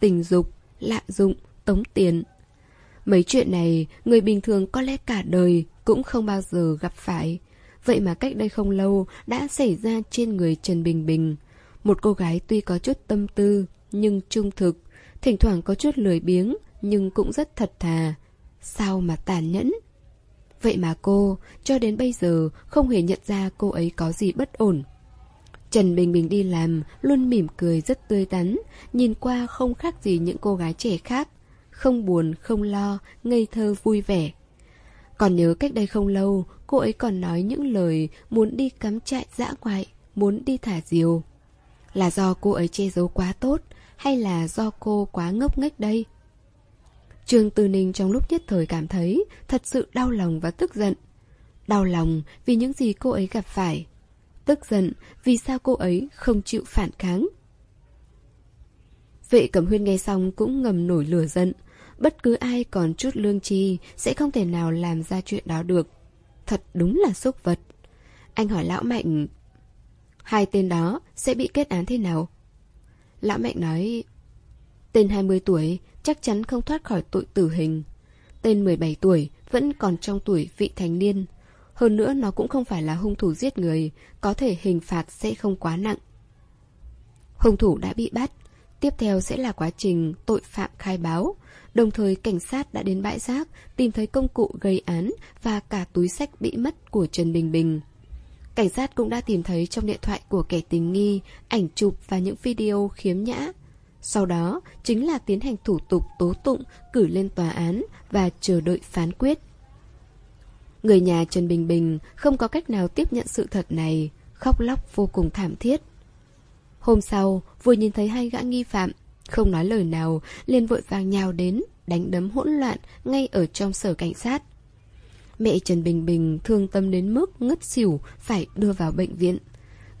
tình dục, lạm dụng, tống tiền. Mấy chuyện này, người bình thường có lẽ cả đời cũng không bao giờ gặp phải. Vậy mà cách đây không lâu đã xảy ra trên người Trần Bình Bình. Một cô gái tuy có chút tâm tư, nhưng trung thực, thỉnh thoảng có chút lười biếng, nhưng cũng rất thật thà. Sao mà tàn nhẫn? Vậy mà cô, cho đến bây giờ, không hề nhận ra cô ấy có gì bất ổn. Trần Bình Bình đi làm, luôn mỉm cười rất tươi tắn, nhìn qua không khác gì những cô gái trẻ khác. Không buồn, không lo, ngây thơ vui vẻ. Còn nhớ cách đây không lâu, cô ấy còn nói những lời muốn đi cắm trại dã ngoại, muốn đi thả diều. Là do cô ấy che giấu quá tốt, hay là do cô quá ngốc nghếch đây? Trương Tư Ninh trong lúc nhất thời cảm thấy thật sự đau lòng và tức giận. Đau lòng vì những gì cô ấy gặp phải. Tức giận vì sao cô ấy không chịu phản kháng. Vệ Cẩm Huyên nghe xong cũng ngầm nổi lửa giận. Bất cứ ai còn chút lương tri sẽ không thể nào làm ra chuyện đó được. Thật đúng là xúc vật. Anh hỏi Lão Mạnh... Hai tên đó sẽ bị kết án thế nào? Lão Mạnh nói... Tên 20 tuổi chắc chắn không thoát khỏi tội tử hình. Tên 17 tuổi vẫn còn trong tuổi vị thành niên. Hơn nữa nó cũng không phải là hung thủ giết người, có thể hình phạt sẽ không quá nặng. Hung thủ đã bị bắt, tiếp theo sẽ là quá trình tội phạm khai báo. Đồng thời cảnh sát đã đến bãi rác, tìm thấy công cụ gây án và cả túi sách bị mất của Trần Bình Bình. Cảnh sát cũng đã tìm thấy trong điện thoại của kẻ tình nghi ảnh chụp và những video khiếm nhã sau đó chính là tiến hành thủ tục tố tụng cử lên tòa án và chờ đợi phán quyết. Người nhà Trần Bình Bình không có cách nào tiếp nhận sự thật này, khóc lóc vô cùng thảm thiết. Hôm sau, vừa nhìn thấy hai gã nghi phạm, không nói lời nào, liền vội vàng nhào đến, đánh đấm hỗn loạn ngay ở trong sở cảnh sát. Mẹ Trần Bình Bình thương tâm đến mức ngất xỉu phải đưa vào bệnh viện.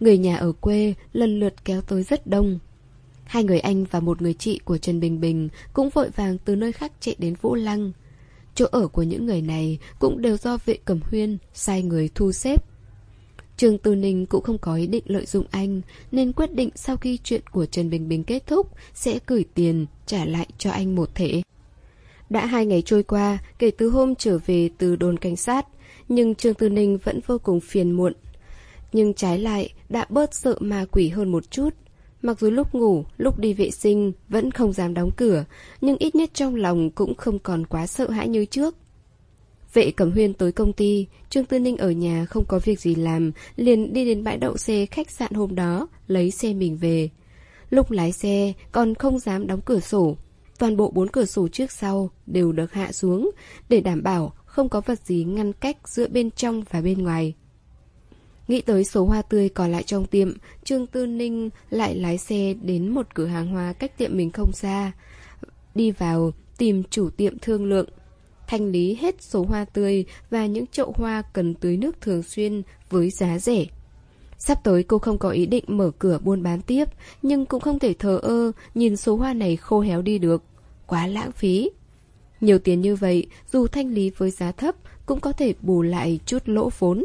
Người nhà ở quê lần lượt kéo tới rất đông, Hai người anh và một người chị của Trần Bình Bình cũng vội vàng từ nơi khác chạy đến Vũ Lăng. Chỗ ở của những người này cũng đều do vệ cẩm huyên, sai người thu xếp. Trường Tư Ninh cũng không có ý định lợi dụng anh, nên quyết định sau khi chuyện của Trần Bình Bình kết thúc, sẽ gửi tiền trả lại cho anh một thể. Đã hai ngày trôi qua, kể từ hôm trở về từ đồn cảnh sát, nhưng Trương Tư Ninh vẫn vô cùng phiền muộn. Nhưng trái lại, đã bớt sợ ma quỷ hơn một chút Mặc dù lúc ngủ, lúc đi vệ sinh vẫn không dám đóng cửa, nhưng ít nhất trong lòng cũng không còn quá sợ hãi như trước. Vệ Cẩm Huyên tới công ty, Trương Tư Ninh ở nhà không có việc gì làm, liền đi đến bãi đậu xe khách sạn hôm đó, lấy xe mình về. Lúc lái xe, còn không dám đóng cửa sổ. Toàn bộ bốn cửa sổ trước sau đều được hạ xuống, để đảm bảo không có vật gì ngăn cách giữa bên trong và bên ngoài. Nghĩ tới số hoa tươi còn lại trong tiệm, Trương Tư Ninh lại lái xe đến một cửa hàng hoa cách tiệm mình không xa. Đi vào, tìm chủ tiệm thương lượng. Thanh lý hết số hoa tươi và những chậu hoa cần tưới nước thường xuyên với giá rẻ. Sắp tới cô không có ý định mở cửa buôn bán tiếp, nhưng cũng không thể thờ ơ nhìn số hoa này khô héo đi được. Quá lãng phí. Nhiều tiền như vậy, dù thanh lý với giá thấp, cũng có thể bù lại chút lỗ vốn.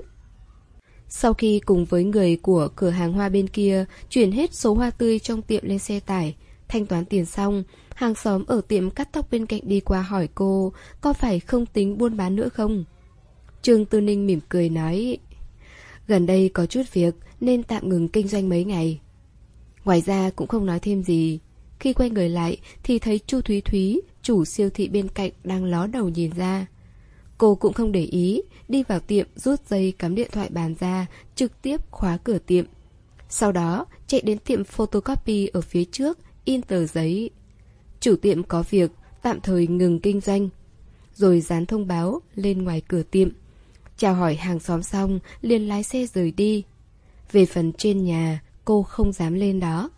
Sau khi cùng với người của cửa hàng hoa bên kia chuyển hết số hoa tươi trong tiệm lên xe tải, thanh toán tiền xong, hàng xóm ở tiệm cắt tóc bên cạnh đi qua hỏi cô có phải không tính buôn bán nữa không? Trương Tư Ninh mỉm cười nói Gần đây có chút việc nên tạm ngừng kinh doanh mấy ngày. Ngoài ra cũng không nói thêm gì. Khi quay người lại thì thấy Chu Thúy Thúy, chủ siêu thị bên cạnh đang ló đầu nhìn ra. Cô cũng không để ý, đi vào tiệm rút dây cắm điện thoại bàn ra, trực tiếp khóa cửa tiệm. Sau đó, chạy đến tiệm photocopy ở phía trước, in tờ giấy. Chủ tiệm có việc, tạm thời ngừng kinh doanh. Rồi dán thông báo lên ngoài cửa tiệm. Chào hỏi hàng xóm xong, liền lái xe rời đi. Về phần trên nhà, cô không dám lên đó.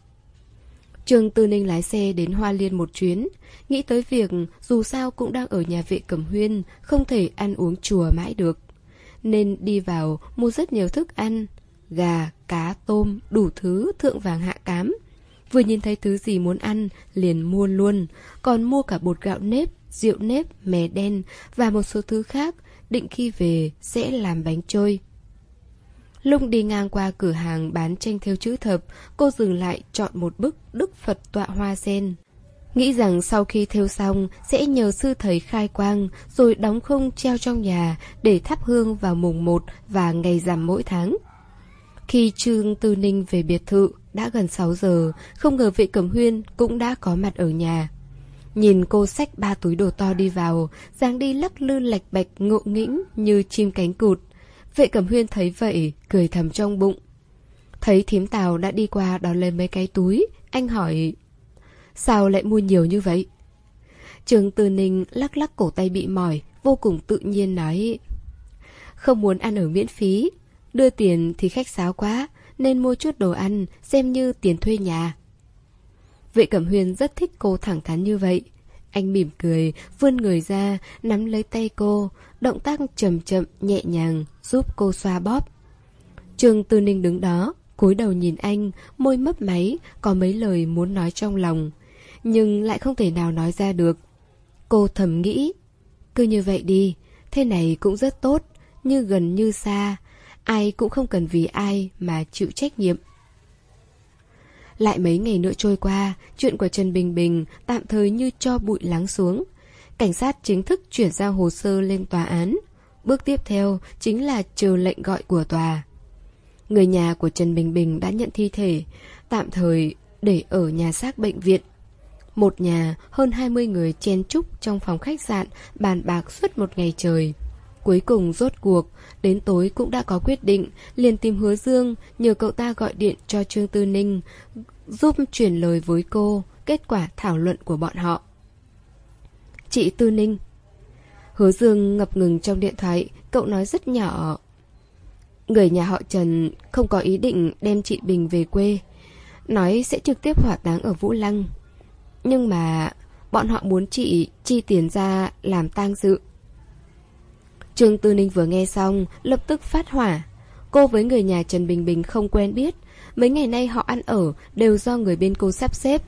Trương Tư Ninh lái xe đến Hoa Liên một chuyến, nghĩ tới việc dù sao cũng đang ở nhà vệ cẩm huyên, không thể ăn uống chùa mãi được. Nên đi vào mua rất nhiều thức ăn, gà, cá, tôm, đủ thứ thượng vàng hạ cám. Vừa nhìn thấy thứ gì muốn ăn, liền mua luôn, còn mua cả bột gạo nếp, rượu nếp, mè đen và một số thứ khác, định khi về sẽ làm bánh trôi. Lúc đi ngang qua cửa hàng bán tranh theo chữ thập, cô dừng lại chọn một bức Đức Phật tọa hoa sen. Nghĩ rằng sau khi theo xong sẽ nhờ sư thầy khai quang rồi đóng khung treo trong nhà để thắp hương vào mùng 1 và ngày rằm mỗi tháng. Khi Trương Tư Ninh về biệt thự, đã gần 6 giờ, không ngờ vệ cẩm huyên cũng đã có mặt ở nhà. Nhìn cô xách ba túi đồ to đi vào, dáng đi lắc lư lạch bạch ngộ nghĩnh như chim cánh cụt. Vệ cẩm huyên thấy vậy, cười thầm trong bụng. Thấy thím tàu đã đi qua đón lên mấy cái túi, anh hỏi Sao lại mua nhiều như vậy? Trường Từ Ninh lắc lắc cổ tay bị mỏi, vô cùng tự nhiên nói Không muốn ăn ở miễn phí, đưa tiền thì khách sáo quá, nên mua chút đồ ăn, xem như tiền thuê nhà. Vệ Cẩm Huyền rất thích cô thẳng thắn như vậy. Anh mỉm cười, vươn người ra, nắm lấy tay cô, động tác chậm chậm, nhẹ nhàng, giúp cô xoa bóp. trường Tư Ninh đứng đó, cúi đầu nhìn anh, môi mấp máy, có mấy lời muốn nói trong lòng, nhưng lại không thể nào nói ra được. Cô thầm nghĩ, cứ như vậy đi, thế này cũng rất tốt, như gần như xa, ai cũng không cần vì ai mà chịu trách nhiệm. Lại mấy ngày nữa trôi qua, chuyện của Trần Bình Bình tạm thời như cho bụi lắng xuống. Cảnh sát chính thức chuyển giao hồ sơ lên tòa án. Bước tiếp theo chính là chờ lệnh gọi của tòa. Người nhà của Trần Bình Bình đã nhận thi thể, tạm thời để ở nhà xác bệnh viện. Một nhà, hơn 20 người chen chúc trong phòng khách sạn, bàn bạc suốt một ngày trời. Cuối cùng rốt cuộc, đến tối cũng đã có quyết định, liền tìm hứa Dương, nhờ cậu ta gọi điện cho Trương Tư Ninh, giúp chuyển lời với cô kết quả thảo luận của bọn họ. Chị Tư Ninh Hứa Dương ngập ngừng trong điện thoại, cậu nói rất nhỏ. Người nhà họ Trần không có ý định đem chị Bình về quê, nói sẽ trực tiếp hỏa táng ở Vũ Lăng. Nhưng mà bọn họ muốn chị chi tiền ra làm tang dự. Trương Tư Ninh vừa nghe xong, lập tức phát hỏa. Cô với người nhà Trần Bình Bình không quen biết. Mấy ngày nay họ ăn ở đều do người bên cô sắp xếp.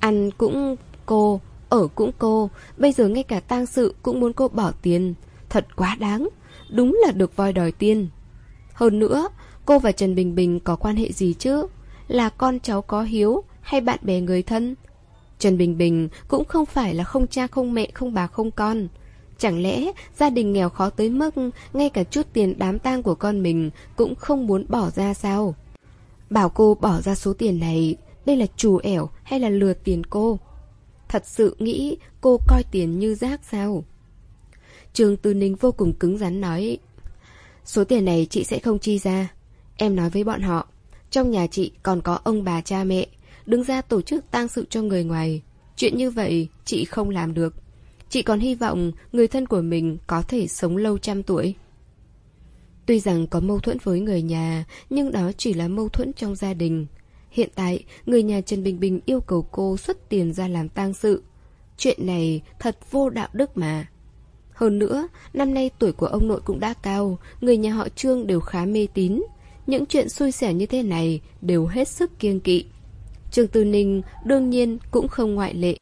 Ăn cũng cô, ở cũng cô, bây giờ ngay cả tang sự cũng muốn cô bỏ tiền. Thật quá đáng, đúng là được voi đòi tiền. Hơn nữa, cô và Trần Bình Bình có quan hệ gì chứ? Là con cháu có hiếu hay bạn bè người thân? Trần Bình Bình cũng không phải là không cha không mẹ không bà không con. Chẳng lẽ gia đình nghèo khó tới mức ngay cả chút tiền đám tang của con mình cũng không muốn bỏ ra sao? Bảo cô bỏ ra số tiền này, đây là trù ẻo hay là lừa tiền cô? Thật sự nghĩ cô coi tiền như rác sao? Trường Tư Ninh vô cùng cứng rắn nói, Số tiền này chị sẽ không chi ra Em nói với bọn họ, Trong nhà chị còn có ông bà cha mẹ, Đứng ra tổ chức tang sự cho người ngoài Chuyện như vậy chị không làm được Chị còn hy vọng người thân của mình có thể sống lâu trăm tuổi Tuy rằng có mâu thuẫn với người nhà Nhưng đó chỉ là mâu thuẫn trong gia đình Hiện tại người nhà Trần Bình Bình yêu cầu cô xuất tiền ra làm tang sự Chuyện này thật vô đạo đức mà hơn nữa, năm nay tuổi của ông nội cũng đã cao, người nhà họ Trương đều khá mê tín. Những chuyện xui xẻo như thế này đều hết sức kiêng kỵ. Trương Tư Ninh đương nhiên cũng không ngoại lệ.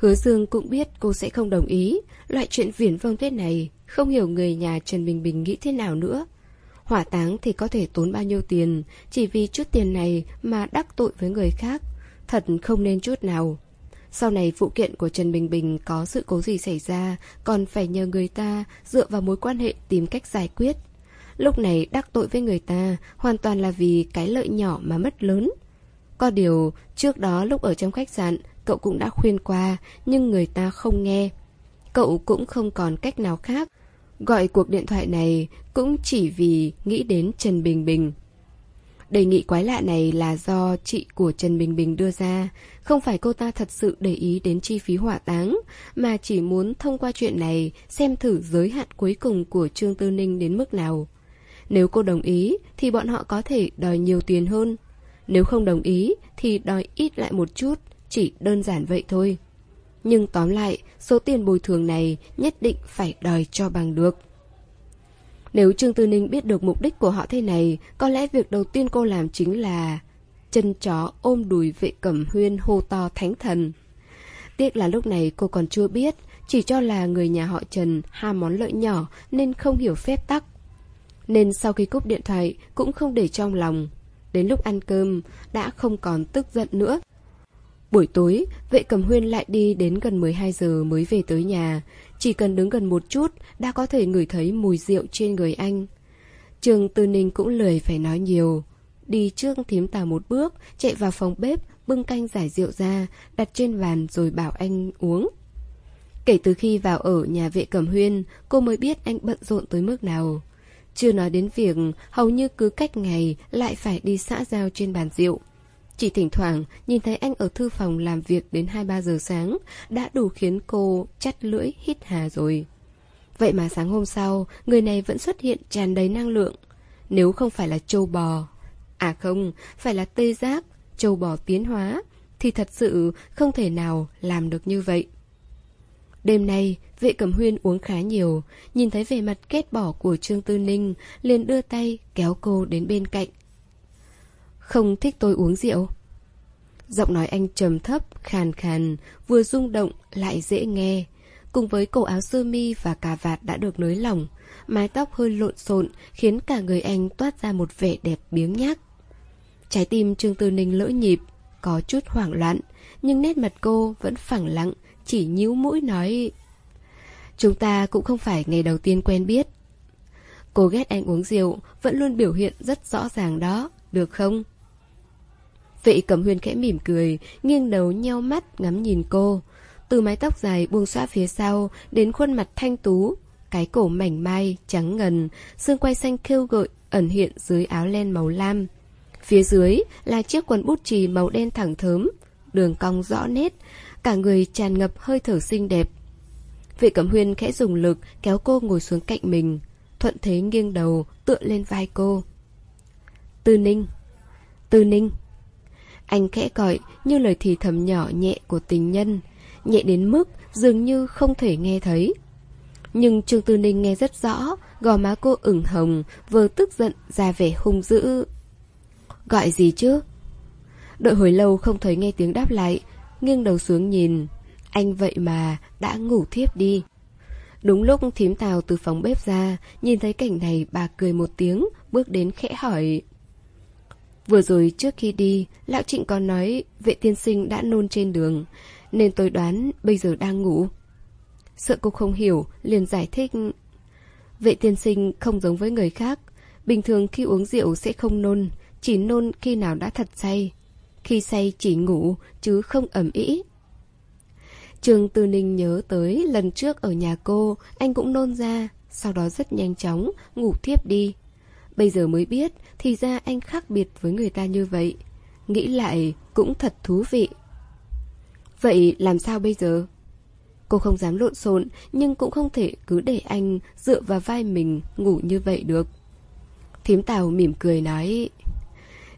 Hứa Dương cũng biết cô sẽ không đồng ý, loại chuyện viển vông thế này, không hiểu người nhà Trần Bình Bình nghĩ thế nào nữa. Hỏa táng thì có thể tốn bao nhiêu tiền, chỉ vì chút tiền này mà đắc tội với người khác, thật không nên chút nào. Sau này vụ kiện của Trần Bình Bình có sự cố gì xảy ra, còn phải nhờ người ta dựa vào mối quan hệ tìm cách giải quyết. Lúc này đắc tội với người ta hoàn toàn là vì cái lợi nhỏ mà mất lớn. Có điều, trước đó lúc ở trong khách sạn, cậu cũng đã khuyên qua, nhưng người ta không nghe. Cậu cũng không còn cách nào khác. Gọi cuộc điện thoại này cũng chỉ vì nghĩ đến Trần Bình Bình. Đề nghị quái lạ này là do chị của Trần Bình Bình đưa ra, không phải cô ta thật sự để ý đến chi phí hỏa táng, mà chỉ muốn thông qua chuyện này xem thử giới hạn cuối cùng của Trương Tư Ninh đến mức nào. Nếu cô đồng ý thì bọn họ có thể đòi nhiều tiền hơn. Nếu không đồng ý thì đòi ít lại một chút, chỉ đơn giản vậy thôi. Nhưng tóm lại, số tiền bồi thường này nhất định phải đòi cho bằng được. Nếu Trương Tư Ninh biết được mục đích của họ thế này, có lẽ việc đầu tiên cô làm chính là chân chó ôm đùi vệ cẩm huyên hô to thánh thần. Tiếc là lúc này cô còn chưa biết, chỉ cho là người nhà họ Trần ham món lợi nhỏ nên không hiểu phép tắc. Nên sau khi cúp điện thoại cũng không để trong lòng. Đến lúc ăn cơm đã không còn tức giận nữa. Buổi tối, vệ cầm huyên lại đi đến gần 12 giờ mới về tới nhà. Chỉ cần đứng gần một chút đã có thể ngửi thấy mùi rượu trên người anh. Trường Tư Ninh cũng lười phải nói nhiều. Đi trước thím tà một bước, chạy vào phòng bếp, bưng canh giải rượu ra, đặt trên bàn rồi bảo anh uống. Kể từ khi vào ở nhà vệ cầm huyên, cô mới biết anh bận rộn tới mức nào. Chưa nói đến việc hầu như cứ cách ngày lại phải đi xã giao trên bàn rượu. Chỉ thỉnh thoảng nhìn thấy anh ở thư phòng làm việc đến 2-3 giờ sáng đã đủ khiến cô chắt lưỡi hít hà rồi. Vậy mà sáng hôm sau, người này vẫn xuất hiện tràn đầy năng lượng. Nếu không phải là châu bò, à không, phải là tê giác, châu bò tiến hóa, thì thật sự không thể nào làm được như vậy. Đêm nay, vệ cẩm huyên uống khá nhiều, nhìn thấy vẻ mặt kết bỏ của Trương Tư Ninh, liền đưa tay kéo cô đến bên cạnh, không thích tôi uống rượu. Giọng nói anh trầm thấp, khàn khàn, vừa rung động lại dễ nghe. Cùng với cổ áo sơ mi và cà vạt đã được nới lỏng, mái tóc hơi lộn xộn khiến cả người anh toát ra một vẻ đẹp biếng nhác. Trái tim Trương Tư Ninh lỡ nhịp, có chút hoảng loạn, nhưng nét mặt cô vẫn phẳng lặng, chỉ nhíu mũi nói Chúng ta cũng không phải ngày đầu tiên quen biết. Cô ghét anh uống rượu, vẫn luôn biểu hiện rất rõ ràng đó, được không? Vị cẩm huyền khẽ mỉm cười, nghiêng đầu nheo mắt ngắm nhìn cô. Từ mái tóc dài buông xõa phía sau đến khuôn mặt thanh tú, cái cổ mảnh mai, trắng ngần, xương quay xanh kêu gợi ẩn hiện dưới áo len màu lam. Phía dưới là chiếc quần bút chì màu đen thẳng thớm, đường cong rõ nét, cả người tràn ngập hơi thở xinh đẹp. Vị cẩm huyên khẽ dùng lực kéo cô ngồi xuống cạnh mình, thuận thế nghiêng đầu tựa lên vai cô. Tư Ninh Tư Ninh anh khẽ gọi như lời thì thầm nhỏ nhẹ của tình nhân, nhẹ đến mức dường như không thể nghe thấy. Nhưng Trương Tư Ninh nghe rất rõ, gò má cô ửng hồng, vừa tức giận ra vẻ hung dữ. Gọi gì chứ? Đợi hồi lâu không thấy nghe tiếng đáp lại, nghiêng đầu xuống nhìn. Anh vậy mà đã ngủ thiếp đi. Đúng lúc thím tào từ phòng bếp ra, nhìn thấy cảnh này bà cười một tiếng, bước đến khẽ hỏi. Vừa rồi trước khi đi, Lão Trịnh còn nói vệ tiên sinh đã nôn trên đường, nên tôi đoán bây giờ đang ngủ. Sợ cô không hiểu, liền giải thích. Vệ tiên sinh không giống với người khác, bình thường khi uống rượu sẽ không nôn, chỉ nôn khi nào đã thật say. Khi say chỉ ngủ, chứ không ẩm ý. Trường Tư Ninh nhớ tới lần trước ở nhà cô, anh cũng nôn ra, sau đó rất nhanh chóng, ngủ thiếp đi. Bây giờ mới biết, thì ra anh khác biệt với người ta như vậy. Nghĩ lại cũng thật thú vị. Vậy làm sao bây giờ? Cô không dám lộn xộn, nhưng cũng không thể cứ để anh dựa vào vai mình ngủ như vậy được. Thím Tào mỉm cười nói,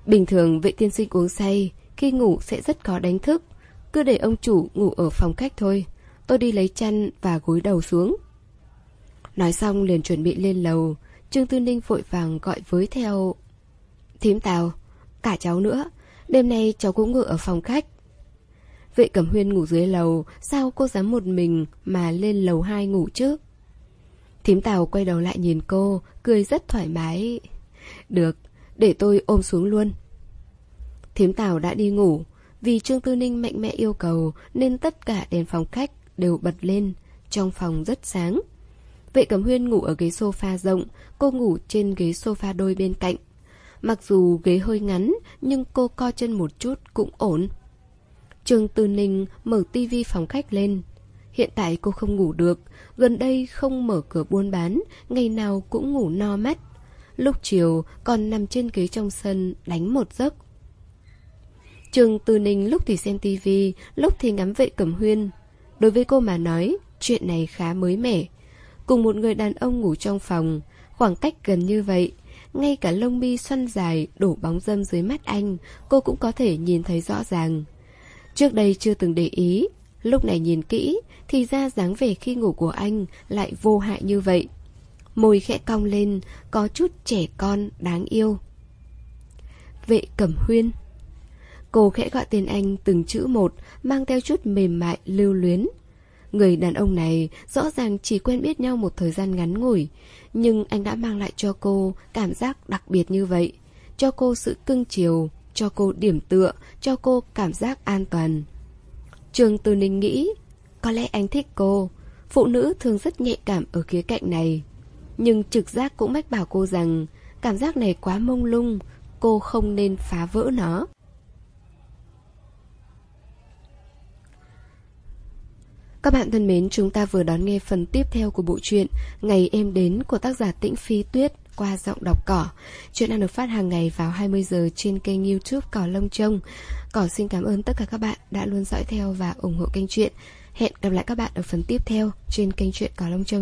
Bình thường vệ tiên sinh uống say, khi ngủ sẽ rất khó đánh thức. Cứ để ông chủ ngủ ở phòng khách thôi. Tôi đi lấy chăn và gối đầu xuống. Nói xong liền chuẩn bị lên lầu. Trương Tư Ninh vội vàng gọi với theo. Thím Tào, cả cháu nữa. Đêm nay cháu cũng ngủ ở phòng khách. Vệ Cẩm Huyên ngủ dưới lầu, sao cô dám một mình mà lên lầu hai ngủ chứ? Thím Tào quay đầu lại nhìn cô, cười rất thoải mái. Được, để tôi ôm xuống luôn. Thím Tào đã đi ngủ, vì Trương Tư Ninh mạnh mẽ yêu cầu nên tất cả đèn phòng khách đều bật lên, trong phòng rất sáng. Vệ Cẩm Huyên ngủ ở ghế sofa rộng, cô ngủ trên ghế sofa đôi bên cạnh. Mặc dù ghế hơi ngắn, nhưng cô co chân một chút cũng ổn. trường Tư Ninh mở tivi phòng khách lên. Hiện tại cô không ngủ được, gần đây không mở cửa buôn bán, ngày nào cũng ngủ no mắt. Lúc chiều còn nằm trên ghế trong sân đánh một giấc. trường Tư Ninh lúc thì xem tivi, lúc thì ngắm vệ cẩm huyên. Đối với cô mà nói, chuyện này khá mới mẻ. Cùng một người đàn ông ngủ trong phòng, khoảng cách gần như vậy, ngay cả lông mi xoăn dài đổ bóng dâm dưới mắt anh, cô cũng có thể nhìn thấy rõ ràng. Trước đây chưa từng để ý, lúc này nhìn kỹ thì ra dáng vẻ khi ngủ của anh lại vô hại như vậy. Môi khẽ cong lên, có chút trẻ con, đáng yêu. Vệ Cẩm Huyên Cô khẽ gọi tên anh từng chữ một, mang theo chút mềm mại, lưu luyến. Người đàn ông này rõ ràng chỉ quen biết nhau một thời gian ngắn ngủi, nhưng anh đã mang lại cho cô cảm giác đặc biệt như vậy, cho cô sự cưng chiều, cho cô điểm tựa, cho cô cảm giác an toàn. Trường Từ Ninh nghĩ, có lẽ anh thích cô, phụ nữ thường rất nhạy cảm ở khía cạnh này. Nhưng trực giác cũng mách bảo cô rằng cảm giác này quá mông lung, cô không nên phá vỡ nó. Các bạn thân mến, chúng ta vừa đón nghe phần tiếp theo của bộ truyện Ngày em đến của tác giả Tĩnh Phi Tuyết qua giọng đọc cỏ. Chuyện đang được phát hàng ngày vào 20 giờ trên kênh youtube Cỏ Lông Trông. Cỏ xin cảm ơn tất cả các bạn đã luôn dõi theo và ủng hộ kênh truyện. Hẹn gặp lại các bạn ở phần tiếp theo trên kênh truyện Cỏ Lông Trông.